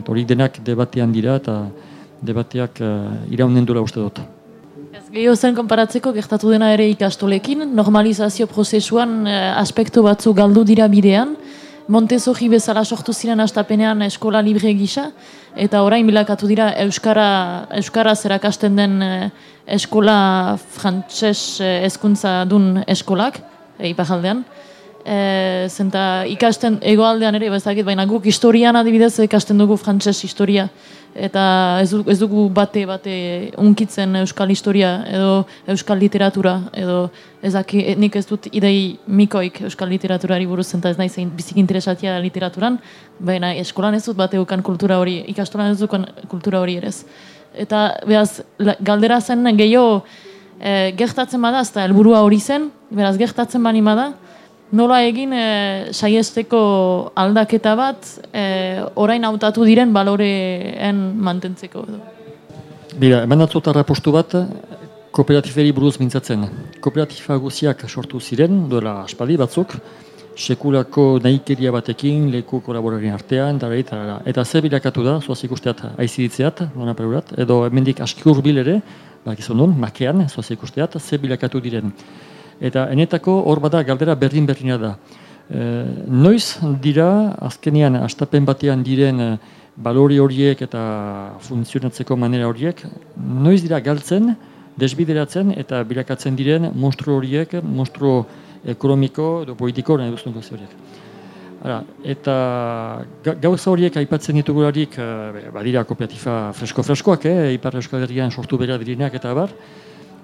hori denak debatean dira eta debateak uh, iraunen dura uste dut. Gehiago zen konparatzeko gertatu dena ere ikastolekin, normalizazio prozesuan eh, aspektu batzu galdu dira bidean, Montezori bezala sortu ziren astapenean eskola libre gisa, eta orain bilakatu dira Euskara, Euskara zerakasten den eh, eskola frantses eh, ezkuntza dun eskolak, e, ipajaldean. E, zenta ikasten egoaldean ere, bezakit, baina guk historian adibidez ikasten dugu frantses historia eta ez, ez dugu bate bate unkitzen euskal historia edo euskal literatura edo ezaki, nik ez dut idei mikoik euskal literaturari buruz zenta ez naiz bizik interesatia literaturan, baina eskolan ez dut bate ukan kultura hori, ikastolan ez dukan kultura hori ere Eta beraz, galdera zen gehiago e, gertatzen bada, ez da helburua hori zen, beraz gertatzen bani bada, nola egin e, saiesteko aldaketa bat e, orain hautatu diren baloreen mantentzeko edo. Bira, eman atzotara postu bat, kooperatiferi buruz mintzatzen. Kooperatifa guziak sortu ziren, duela aspaldi batzuk, sekulako nahikeria batekin, leku kolaborarien artean, eta, eta, eta zer bilakatu da, zoaz ikusteat aiziditzeat, nona perurat, edo emendik aski urbil ere, bak izan makean, zoaz ikusteat, zer bilakatu diren. Eta enetako hor bada galdera berdin berdina da. E, noiz dira, azkenean, astapen batean diren e, balori horiek eta funtzionatzeko manera horiek, noiz dira galtzen, desbideratzen eta bilakatzen diren monstru horiek, monstru ekonomiko edo politiko nahi duzun horiek. Ara, eta gauza horiek aipatzen ditugularik, e, badira kooperatifa fresko-freskoak, eh, Ipar Euskal Herrian sortu bera dirinak eta bar,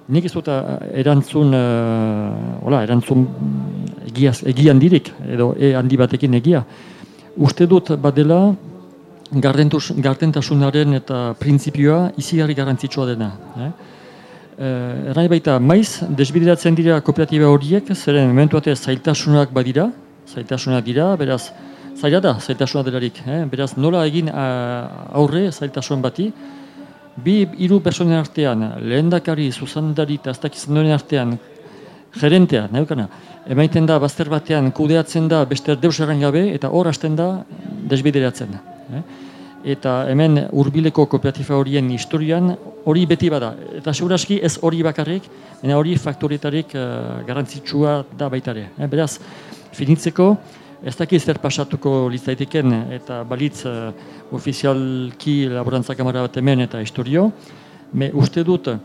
nik ez dut eh, erantzun, uh, hola, erantzun egiaz, egian dirik, edo e handi batekin egia. Uste dut badela gardentasunaren eta printzipioa izigarri garrantzitsua dena. Eh? Eh, baita, maiz, desbideratzen dira kooperatiba horiek, zeren momentu batez zailtasunak badira, zailtasunak dira, beraz, zaila da, zailtasunak delarik. Eh? Beraz, nola egin uh, aurre zailtasun bati, bi hiru personen artean, lehendakari, zuzandari eta aztakizan duen artean, gerentea, nahi emaiten da, bazter batean, kudeatzen da, beste deus gabe, eta hor hasten da, desbideratzen. Eh? Eta hemen hurbileko kooperatifa horien historian, hori beti bada. Eta seguraski ez hori bakarrik, baina hori faktorietarik uh, garrantzitsua da baitare. Eh? Beraz, finitzeko, Ez dakiz zer pasatuko litzaiteken eta balitz uh, ofizialki laborantza kamara bat hemen eta historio. Me uste dut uh,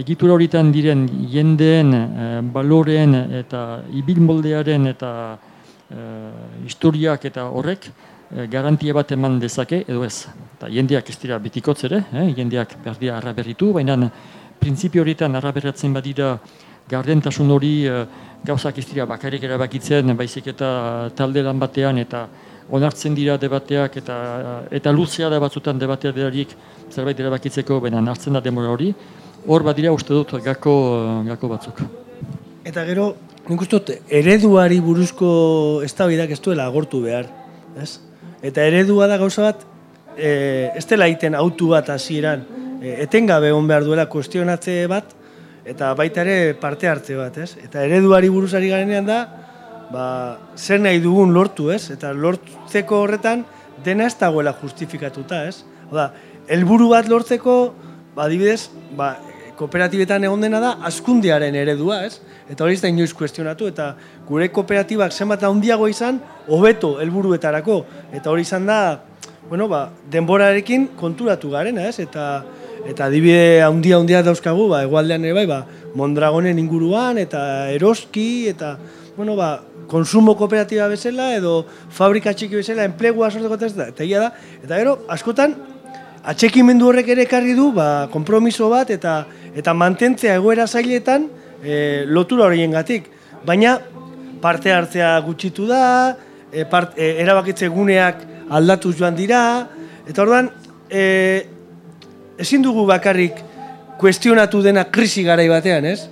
egitura horietan diren jendeen, uh, baloreen eta ibilmoldearen eta uh, historiak eta horrek garantia bat eman dezake edo ez. Eta jendeak ez dira betikotz ere, eh? jendeak behar dira arraberritu, baina printzipio horietan arraberatzen badira gardentasun hori gauzak ez dira bakarrik erabakitzen, baizik eta talde lan batean eta onartzen dira debateak eta eta luzea da batzutan debatea delarik zerbait erabakitzeko, baina hartzen da demora hori, hor bat dira uste dut gako, gako batzuk. Eta gero, nik uste dut, ereduari buruzko eztabaidak ez duela agortu behar. Ez? Eta eredua da gauza bat, e, ez dela egiten autu bat hasieran e, etengabe on behar duela kuestionatze bat, eta baita ere parte hartze bat, ez? Eta ereduari buruzari garenean da, ba, zer nahi dugun lortu, ez? Eta lortzeko horretan dena ez dagoela justifikatuta, ez? Oda, helburu bat lortzeko, ba, adibidez, ba, kooperatibetan egon dena da, askundiaren eredua, ez? Eta hori ez da inoiz kuestionatu, eta gure kooperatibak zenbat handiago izan, hobeto helburuetarako. Eta hori izan da, bueno, ba, denborarekin konturatu garen, ez? Eta, eta adibide handia handia dauzkagu, ba, egualdean ere bai, ba, Mondragonen inguruan, eta eroski, eta, bueno, ba, konsumo kooperatiba bezala, edo fabrika txiki bezala, enplegua sorteko eta eta da, eta gero, askotan, atxekimendu horrek ere ekarri du, ba, kompromiso bat, eta eta mantentzea egoera zailetan e, lotura horien gatik. Baina parte hartzea gutxitu da, e, part, e, erabakitze guneak aldatu joan dira, eta orduan, e, ezin dugu bakarrik kuestionatu dena krisi garai batean, ez?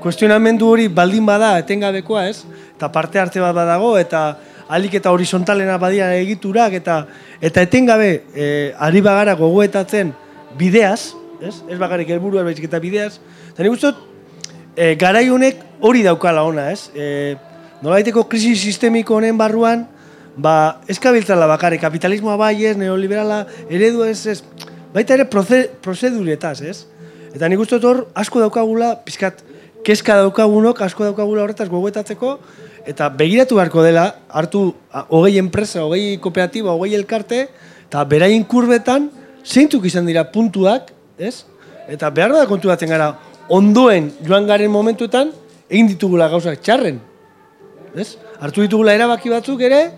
Kuestionamendu hori baldin bada etengabekoa, ez? Eta parte hartze bat badago, eta alik eta horizontalena badia egiturak, eta eta etengabe e, ari bagara gogoetatzen bideaz, ez? Ez bakarrik helburua baizik eta bideaz. Eta nik uste e, garai honek hori daukala ona, ez? E, nolaiteko krisi sistemiko honen barruan, ba, ez kabiltzala bakarrik, kapitalismoa bai ez, neoliberala, eredu ez, ez, baita ere prozeduretaz, ez? Eta nik uste hor asko daukagula, pizkat, keska daukagunok, asko daukagula horretaz gogoetatzeko, eta begiratu beharko dela, hartu hogei enpresa, hogei kooperatiba, hogei elkarte, eta berain kurbetan, zeintzuk izan dira puntuak, ez? Eta behar da kontu gara, ondoen joan garen momentuetan, egin ditugula gauzak txarren. Ez? Artu ditugula erabaki batzuk ere,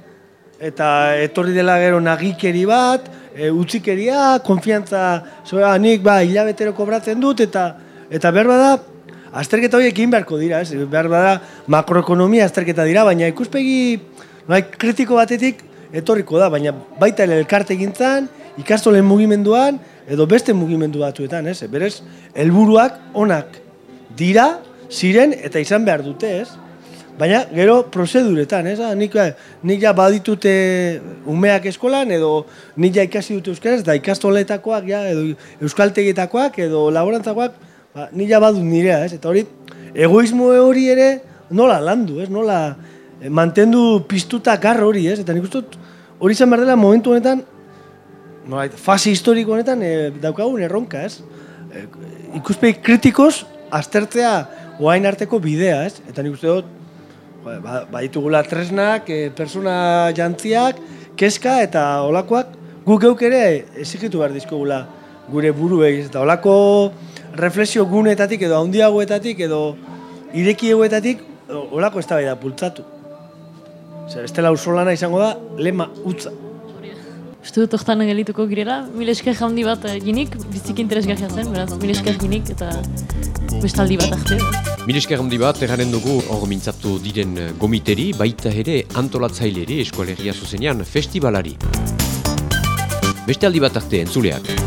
eta etorri dela gero nagikeri bat, e, utzikeria, konfiantza, zoa, nik ba, hilabetero kobratzen dut, eta eta behar bada, azterketa horiek egin beharko dira, ez? behar bada makroekonomia azterketa dira, baina ikuspegi bai, kritiko batetik etorriko da, baina baita elkarte gintzan, ikastolen mugimenduan, edo beste mugimendu batzuetan, ez? Berez, helburuak onak dira, ziren eta izan behar dute, ez? Baina, gero, prozeduretan, ez? Ah, nik, eh, nik ja baditute umeak eskolan, edo nik ja ikasi dute euskaraz, da ikastoletakoak, ja, edo euskaltegietakoak, edo laborantzakoak, ba, nik ja badut nirea, ez? Eta hori, egoismo hori ere nola landu, ez? Nola eh, mantendu piztuta gar hori, ez? Eta nik uste hori izan behar dela momentu honetan Nolait, fase historiko honetan e, daukagun erronka, ez? E, ikuspegi kritikoz aztertzea oain arteko bidea, ez? Eta nik uste dut, ba, ba tresnak, e, persona jantziak, keska eta olakoak, guk geuk ere ezikitu behar dizkogula gure buruei, eta olako reflexio gunetatik edo handiagoetatik edo irekiegoetatik olako ez da pultzatu. Zer, ez dela izango da, lema utza. Uste dut oktan gelituko girela, mil esker jaundi bat eh, ginik, bizik interesgarria zen, beraz, mil esker ginik eta bestaldi bat arte. Mil esker jaundi bat, erraren dugu hor mintzatu diren eh, gomiteri, baita ere antolatzaileri eskualegia zuzenean festivalari. Bestaldi bat arte entzuleak.